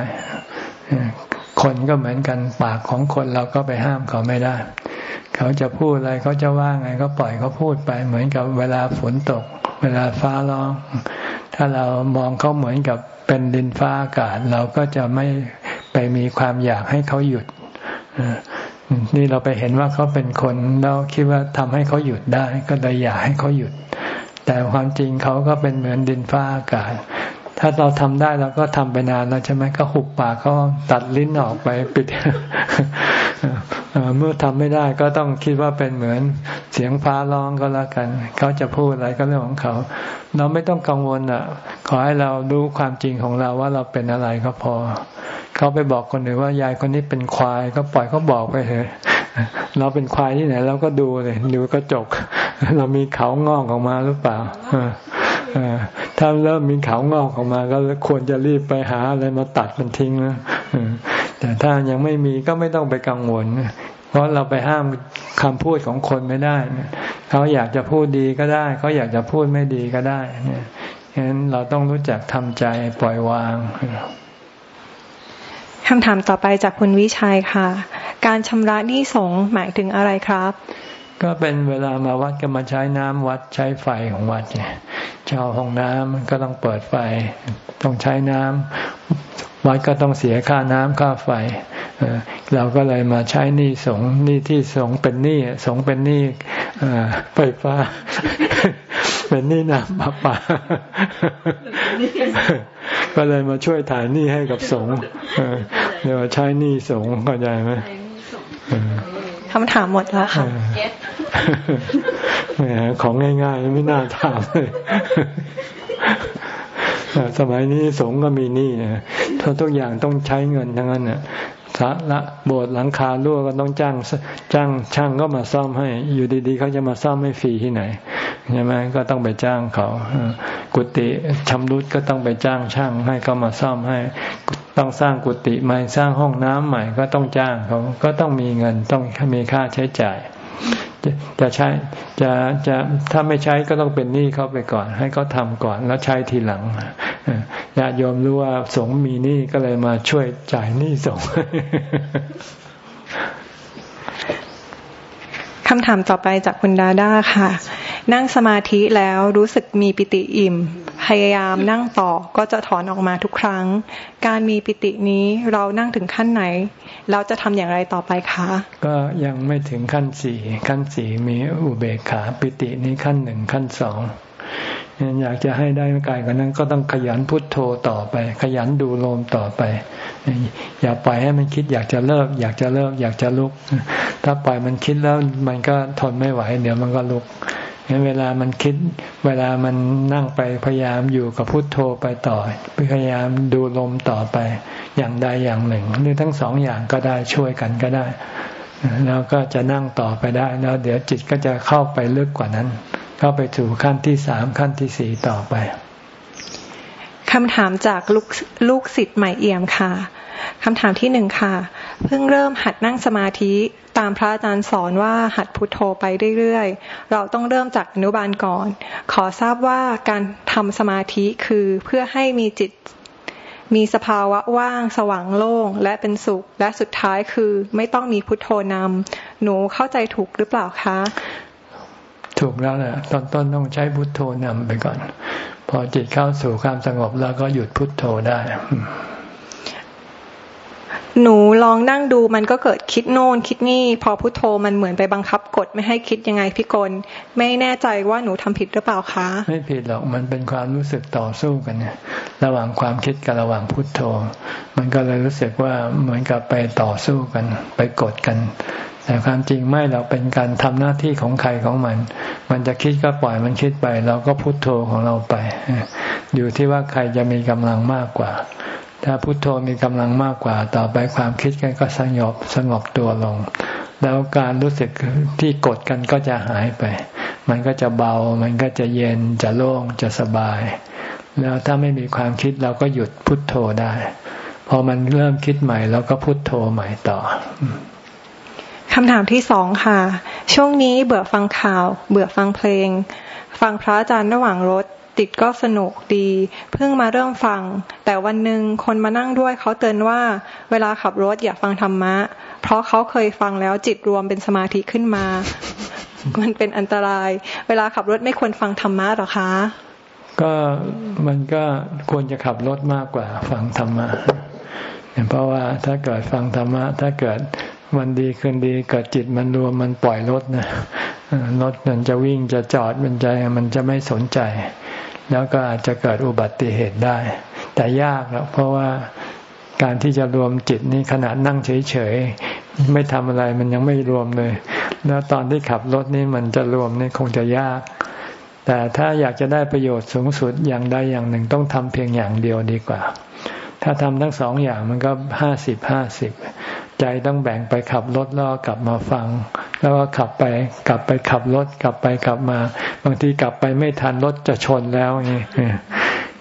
คนก็เหมือนกันปากของคนเราก็ไปห้ามเขาไม่ได้ เขาจะพูดอะไรเขาจะว่าไงก็ปล่อยเขาพูดไป เหมือนกับเวลาฝนตก เวลาฟ้าร้อง ถ้าเรามองเขาเหมือนกับเป็นดินฟ้าอากาศ เราก็จะไม่ไปมีความอยากให้เขาหยุดนี่เราไปเห็นว่าเขาเป็นคนเราคิดว่าทำให้เขาหยุดได้ ก็เลยอยากให้เขาหยุด แต่ความจริงเขาก็เป็นเหมือนดินฟ้าอากาศ ถ้าเราทำได้เราก็ทำไปนานแล้วใช่ไหมก็หุบปากเขาตัดลิ้นออกไปปิดเมื่อทำไม่ได้ก็ต้องคิดว่าเป็นเหมือนเสียงฟ้าร้องก็แล้วกัน เขาจะพูดอะไรก็เรื่องของเขา เราไม่ต้องกังวลอะ ขอให้เรารู้ความจริงของเราว่าเราเป็นอะไรก็พอ เขาไปบอกคนอื่นว่ายายคนนี้เป็นควายก็ปล่อยเขาบอกไปเถอะเราเป็นควายที่ไหนเราก็ดูเลยดูกระจก เรามีเขางอกออกมาหรือเปล่า ถ้าเริ่มมีเขางอกออกมา ก็ควรจะรีบไปหาอะไรมาตัดมันทิ้งนะแต่ถ้ายังไม่มีก็ไม่ต้องไปกังวลเพราะเราไปห้ามคำพูดของคนไม่ได้ เขาอยากจะพูดดีก็ได้ เขาอยากจะพูดไม่ดีก็ได้เนี่ยฉะนั้นเราต้องรู้จักทำใจปล่อยวางคำถามต่อไปจากคุณวิชัยค่ะ การชำระหนี้สงหมายถึงอะไรครับ ก็เป็นเวลามาวัดก็มาใช้น้ำวัดใช้ไฟของวัดเนี่ยช่าห้องน้ำก็ต้องเปิดไฟ ต้องใช้น้ำวัดก็ต้องเสียค่าน้ำค่าไฟเราก็เลยมาใช้หนี้สงหนี้ที่สงเป็นหนี้สงเป็นหนี้ไฟฟ้า เป็นหนี้น้ำปาปาก็เลยมาช่วยถ่ายหนี้ให้กับสงเดี๋ยวใช้หนี้สงเข้าใจไหม คำถามหมดแล้วค่ะของง่ายๆ ไม่น่าถามเลยสมัยนี้สงก็มีหนี้นะทุกอย่างต้องใช้เงินทั้งนั้นน่ะสาละโบสถ์หลังคารั่วก็ต้องจ้างจ้างช่างก็มาซ่อมให้ อยู่ดีๆเขาจะมาซ่อมไม่ฟรีที่ไหนใช่ไหมก็ต้องไปจ้างเขากุฏิชำรุดก็ต้องไปจ้างช่างให้เขามาซ่อมให้ ต้องสร้างกุฏิใหม่สร้างห้องน้ำใหม่ก็ต้องจ้างเขาก็ต้องมีเงินต้องมีค่าใช้จ่าย จะใช้จะจะถ้าไม่ใช้ก็ต้องเป็นหนี้เขาไปก่อน ให้เขาทำก่อนแล้วใช้ทีหลังญาติโยมรู้ว่าสงมีหนี้ก็เลยมาช่วยจ่ายหนี้สงคำถามต่อไปจากคุณดาด้าค่ะ นั่งสมาธิแล้วรู้สึกมีปิติอิ่ม พยายามนั่งต่อก็จะถอนออกมาทุกครั้ง การมีปิตินี้เรานั่งถึงขั้นไหน เราจะทำอย่างไรต่อไปคะ ก็ยังไม่ถึงขั้นสี่ขั้นสี่มีอุเบกขาปิตินี้ขั้นหนึ่งขั้นสองอยากจะให้ได้กายกว่านั้นก็ต้องขยันพุทโธต่อไป ขยันดูลมต่อไป อย่าปล่อยให้มันคิดอยากจะเลิก อยากจะเลิก อยากจะลุก ถ้าปล่อยมันคิดแล้วมันก็ทนไม่ไหว เดี๋ยวมันก็ลุก เวลามันคิด เวลามันนั่งไปพยายามอยู่กับพุทโธไปต่อ พยายามดูลมต่อไปอย่างใดอย่างหนึ่ง หรือทั้งสองอย่างก็ได้ช่วยกันก็ได้ แล้วก็จะนั่งต่อไปได้ แล้วเดี๋ยวจิตก็จะเข้าไปลึกกว่านั้น เข้าไปสู่ขั้นที่สามขั้นที่สี่ต่อไปคำถามจากลูกลูกศิษย์ใหม่เอี่ยมค่ะคำถามที่หนึ่งค่ะ เพิ่งเริ่มหัดนั่งสมาธิตามพระอาจารย์สอนว่าหัดพุทโธไปเรื่อยๆ เราต้องเริ่มจากอนุบาลก่อน ขอทราบว่าการทำสมาธิคือเพื่อให้มีจิตมีสภาวะว่างสว่างโล่ง และเป็นสุข และสุดท้ายคือไม่ต้องมีพุทโธนำหนูเข้าใจถูกหรือเปล่าคะ ถูกแล้วแหละตอนต้นต้องใช้พุทโธนำไปก่อน พอจิตเข้าสู่ความสงบแล้วก็หยุดพุทโธได้ หนูลองนั่งดูมันก็เกิดคิดโน่นคิดนี่ พอพุทโธมันเหมือนไปบังคับกดไม่ให้คิดยังไงพี่กลไม่แน่ใจว่าหนูทำผิดหรือเปล่าคะ ไม่ผิดหรอกมันเป็นความรู้สึกต่อสู้กันเนี่ยระหว่างความคิดกับระหว่างพุทโธ มันก็เลยรู้สึกว่าเหมือนกับไปต่อสู้กัน ไปกดกัน แต่ความจริงไม่เราเป็นการทำหน้าที่ของใครของมัน มันจะคิดก็ปล่อยมันคิดไป เราก็พุโทโธของเราไป อยู่ที่ว่าใครจะมีกำลังมากกว่า ถ้าพุโทโธมีกำลังมากกว่า ต่อไปความคิดกันก็สงบสงบตัวลง แล้วการรู้สึกที่กดกันก็จะหายไป มันก็จะเบา มันก็จะเย็นจะโล่งจะสบาย แล้วถ้าไม่มีความคิดเราก็หยุดพุดโทโธได้ พอมันเริ่มคิดใหม่เราก็พุโทโธใหม่ต่อคำถามที่สองค่ะ ช่วงนี้เบื่อฟังข่าว เบื่อฟังเพลง ฟังพระอาจารย์ระหว่างรถ ติดก็สนุกดี เพิ่งมาเริ่มฟัง แต่วันหนึ่งคนมานั่งด้วยเขาเตือนว่าเวลาขับรถอย่าฟังธรรมะ เพราะเขาเคยฟังแล้วจิตรวมเป็นสมาธิขึ้นมา มันเป็นอันตราย เวลาขับรถไม่ควรฟังธรรมะหรอคะ ก็มันก็ควรจะขับรถมากกว่าฟังธรรมะเพราะว่าถ้าเกิดฟังธรรมะ ถ้าเกิดวันดีคืนดีเกิดจิตมันรวมมันปล่อยรถนะรถมันจะวิ่งจะจอดมันใจมันจะไม่สนใจ แล้วก็อาจจะเกิดอุบัติเหตุได้ แต่ยากแล้วเพราะว่าการที่จะรวมจิตนี่ขนาดนั่งเฉยๆไม่ทำอะไรมันยังไม่รวมเลย แล้วตอนที่ขับรถนี่มันจะรวมนี่คงจะยาก แต่ถ้าอยากจะได้ประโยชน์สูงสุดอย่างใดอย่างหนึ่งต้องทำเพียงอย่างเดียวดีกว่า ถ้าทำทั้งสองอย่างมันก็ห้าสิบห้าสิบ ใจต้องแบ่งไปขับรถแล้วกลับมาฟัง แล้วก็ขับไป กลับไปขับรถกลับไปกลับมา บางทีกลับไปไม่ทันรถจะชนแล้วอย่างนี้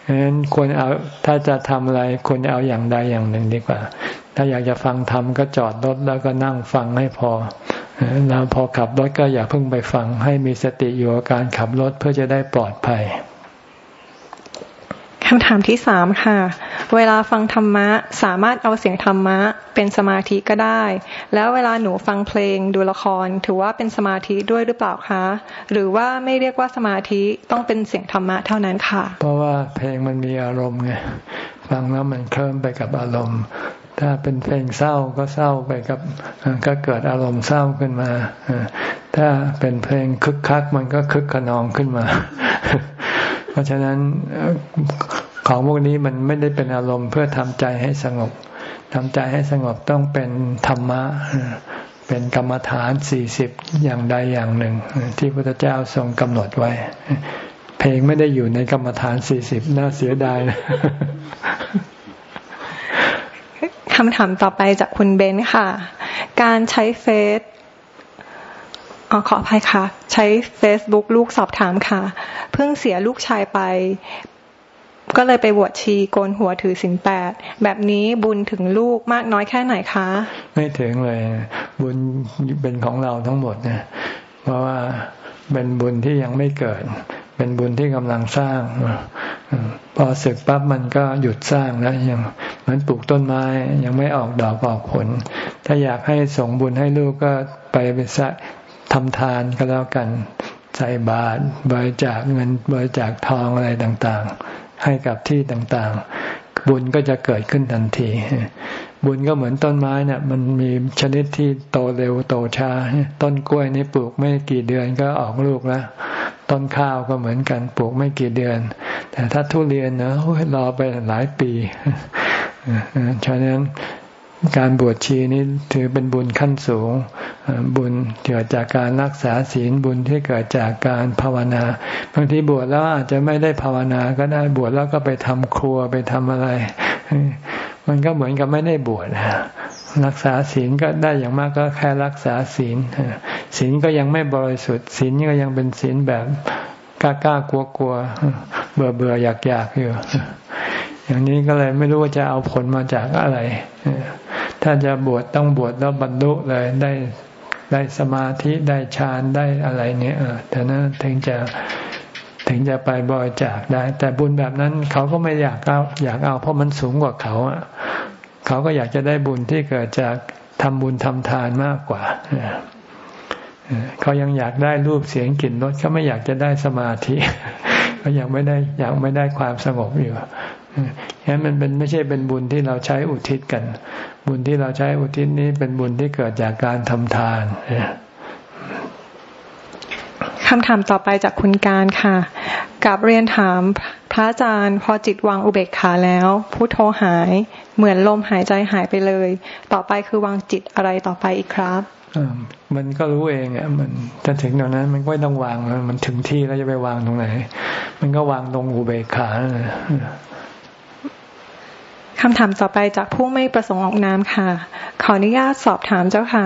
ฉะนั้นควรเอาถ้าจะทำอะไรควรเอาอย่างใดอย่างหนึ่งดีกว่า ถ้าอยากจะฟังทำก็จอดรถแล้วก็นั่งฟังให้พอแล้วพอขับรถก็อย่าเพิ่งไปฟัง ให้มีสติอยู่กับการขับรถเพื่อจะได้ปลอดภัย คำถามที่สามค่ะ เวลาฟังธรรมะสามารถเอาเสียงธรรมะเป็นสมาธิก็ได้ แล้วเวลาหนูฟังเพลงดูละคร ถือว่าเป็นสมาธิด้วยหรือเปล่าคะ หรือว่าไม่เรียกว่าสมาธิต้องเป็นเสียงธรรมะเท่านั้นค่ะ เพราะว่าเพลงมันมีอารมณ์ไง ฟังแล้วมันเคลิ้มไปกับอารมณ์ ถ้าเป็นเพลงเศร้าก็เศร้าไปกับก็เกิดอารมณ์เศร้าขึ้นมา ถ้าเป็นเพลงคึกคักมันก็คึกขนองขึ้นมา เพราะฉะนั้นของพวกนี้มันไม่ได้เป็นอารมณ์เพื่อทำใจให้สงบทำใจให้สงบต้องเป็นธรรมะ เป็นกรรมฐานสี่สิบอย่างใดอย่างหนึ่ง ที่พระพุทธเจ้าทรงกำหนดไว้ เพลงไม่ได้อยู่ในกรรมฐานสี่สิบน่าเสียดายค คำถามต่อไปจากคุณเบนค่ะ การใช้เฟซออขออภัยค่ะ ใช้ Facebook ลูกสอบถามค่ะ เพิ่งเสียลูกชายไป ก็เลยไปบวชชีโกนหัวถือสินแปดแบบนี้บุญถึงลูกมากน้อยแค่ไหนคะ ไม่ถึงเลย บุญเป็นของเราทั้งหมดนะเพราะว่าเป็นบุญที่ยังไม่เกิด เป็นบุญที่กำลังสร้าง พอศึกปั๊บมันก็หยุดสร้างแล้วยังเหมือนปลูกต้นไม้ยังไม่ออกดอกออกผล ถ้าอยากให้ส่งบุญให้ลูกก็ไปไปทำทานก็แล้วกันใส่บาตรบริจาคเงินบริจาคทองอะไรต่างๆ ให้กับที่ต่างๆ บุญก็จะเกิดขึ้นทันที บุญก็เหมือนต้นไม้เนะ่ยมันมีชนิดที่โตเร็วโตช้า ต้นกล้วยนี่ปลูกไม่กี่เดือนก็ออกลูกแล้ว ต้นข้าวก็เหมือนกันปลูกไม่กี่เดือน แต่ถ้าทุเรียนเนอะรอไปหลายปีฉะนั้นการบวชชีนี้ถือเป็นบุญขั้นสูง บุญเกิดจากการรักษาศีลบุญที่เกิดจากการภาวนา บางทีบวชแล้วอาจจะไม่ได้ภาวนาก็ได้บวชแล้วก็ไปทำครัวไปทำอะไร มันก็เหมือนกับไม่ได้บวช รักษาศีลก็ได้อย่างมากก็แค่รักษาศีลศีลก็ยังไม่บริสุทธิ์ศีลก็ยังเป็นศีลแบบกล้ากล้ากลัวกลัวเบื่อเบื่ออยากอยากอยู่ อย่างนี้ก็เลยไม่รู้ว่าจะเอาผลมาจากอะไร ถ้าจะบวชต้องบวชแล้วบรรลุเลยได้ได้สมาธิได้ฌานได้อะไรเนี่ยแต่นั้นถึงจะถึงจะไปบริจาคได้ แต่บุญแบบนั้นเขาก็ไม่อยากเอาอยากเอาเพราะมันสูงกว่าเขาอะ เขาก็อยากจะได้บุญที่เกิดจากทำบุญทำทานมากกว่าเขายังอยากได้รูปเสียงกลิ่นรสเขาไม่อยากจะได้สมาธิเขายังไม่ได้อยากไม่ได้ความสงบอยู่ฉะนั้นมันเป็นไม่ใช่เป็นบุญที่เราใช้อุทิศกัน บุญที่เราใช้อุทิศนี้เป็นบุญที่เกิดจากการทำทานคำถามต่อไปจากคุณการค่ะกับเรียนถามพระอาจารย์พอจิตวางอุเบกขาแล้วพุทโธหาย เหมือนลมหายใจหายไปเลย ต่อไปคือวางจิตอะไรต่อไปอีกครับมันก็รู้เองอะมันจะถึงตรงนั้น มันก็ไม่ต้องวางมันถึงที่แล้วจะไปวางตรงไหน มันก็วางตรงอุเบกขา คำถามต่อไปจากผู้ไม่ประสงค์ออกนามค่ะ ขออนุญาตสอบถามเจ้าค่ะ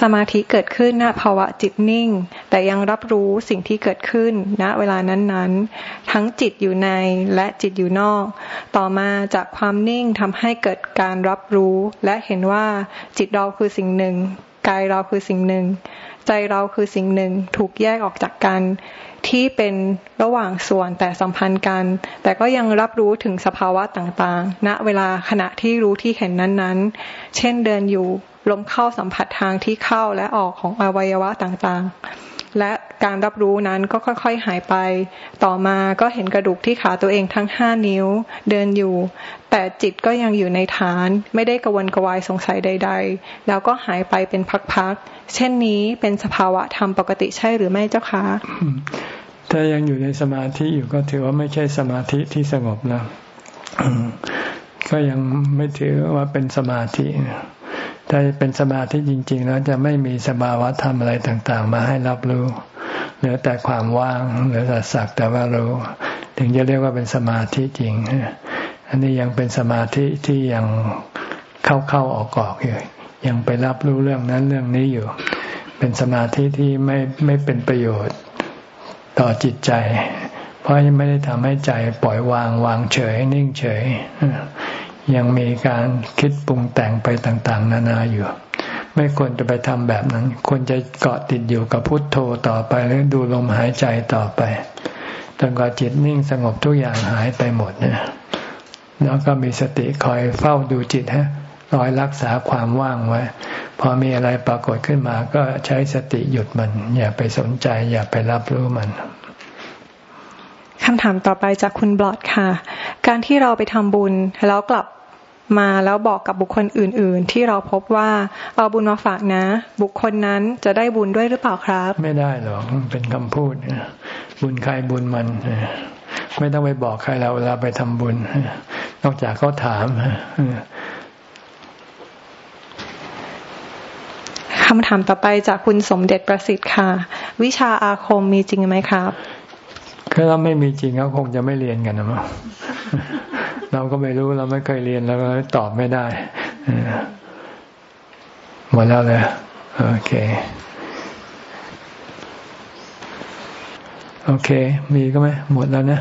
สมาธิเกิดขึ้นณภาวะจิตนิ่ง แต่ยังรับรู้สิ่งที่เกิดขึ้นณเวลานั้นๆ ทั้งจิตอยู่ในและจิตอยู่นอก ต่อมาจากความนิ่งทำให้เกิดการรับรู้ และเห็นว่าจิตเราคือสิ่งหนึ่ง กายเราคือสิ่งหนึ่ง ใจเราคือสิ่งหนึ่งถูกแยกออกจากกัน ที่เป็นระหว่างส่วนแต่สัมพันธ์กัน แต่ก็ยังรับรู้ถึงสภาวะต่างๆ ณเวลาขณะที่รู้ที่เห็นนั้นๆ เช่นเดินอยู่ลมเข้าสัมผัสทางที่เข้าและออกของอวัยวะต่างๆ และการรับรู้นั้นก็ค่อยๆหายไป ต่อมาก็เห็นกระดูกที่ขาตัวเองทั้งห้านิ้วเดินอยู่ แต่จิตก็ยังอยู่ในฐาน ไม่ได้กวนกวายสงสัยใด ๆ แล้วก็หายไปเป็นพักๆ เช่นนี้เป็นสภาวะธรรมปกติใช่หรือไม่เจ้าคะถ้ายังอยู่ในสมาธิอยู่ก็ถือว่าไม่ใช่สมาธิที่สงบนะก็ยังไม่ถือว่าเป็นสมาธิ ถ้าเป็นสมาธิจริง ๆ แล้วจะไม่มีสภาวะธรรมอะไรต่าง ๆ มาให้รับรู้เหลือแต่ความว่างเหลือแต่สักแต่ว่ารู้ ถึงจะเรียกว่าเป็นสมาธิจริง อันนี้ยังเป็นสมาธิที่ยังเข้าๆออกๆอยู่ยังไปรับรู้เรื่องนั้นเรื่องนี้อยู่ เป็นสมาธิที่ไม่ไม่เป็นประโยชน์ต่อจิตใจ เพราะยังไม่ได้ทำให้ใจปล่อยวางวางเฉยนิ่งเฉย ยังมีการคิดปรุงแต่งไปต่าง ๆ นานาอยู่ ไม่ควรจะไปทำแบบนั้น ควรจะเกาะติดอยู่กับพุทโธต่อไปหรือดูลมหายใจต่อไปจนกว่าจิตนิ่งสงบทุกอย่างหายไปหมดเนี่ยแล้วก็มีสติคอยเฝ้าดูจิตฮะคอยรักษาความว่างไว้ พอมีอะไรปรากฏขึ้นมา ก็ใช้สติหยุดมัน อย่าไปสนใจ อย่าไปรับรู้มันคำถามต่อไปจากคุณบลอดค่ะ การที่เราไปทำบุญแล้วกลับ มาแล้วบอกกับบุคคลอื่น ๆ ที่เราพบว่าเอาบุญมาฝากนะ บุคคลนั้นจะได้บุญด้วยหรือเปล่าครับ ไม่ได้หรอกเป็นคำพูดบุญใครบุญมันไม่ต้องไปบอกใครเราเวลาไปทำบุญ นอกจากเขาถามคำถามต่อไปจากคุณสมเด็จประสิทธิ์ค่ะ วิชาอาคมมีจริงไหมครับคือเราไม่มีจริงเขาคงจะไม่เรียนกันนะมั้ง เราก็ไม่รู้เราไม่เคยเรียนแล้วก็ตอบไม่ได้หมดแล้วเลยโอเค โอเค มีก็ไหมหมดแล้วนะ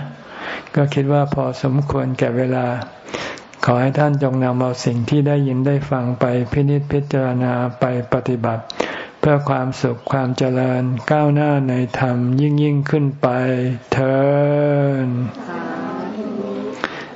ก็คิดว่าพอสมควรแก่เวลา ขอให้ท่านจงนำเอาสิ่งที่ได้ยินได้ฟังไปพินิจพิจารณาไปปฏิบัติ เพื่อความสุขความเจริญก้าวหน้าในธรรมยิ่งยิ่งขึ้นไปเธอ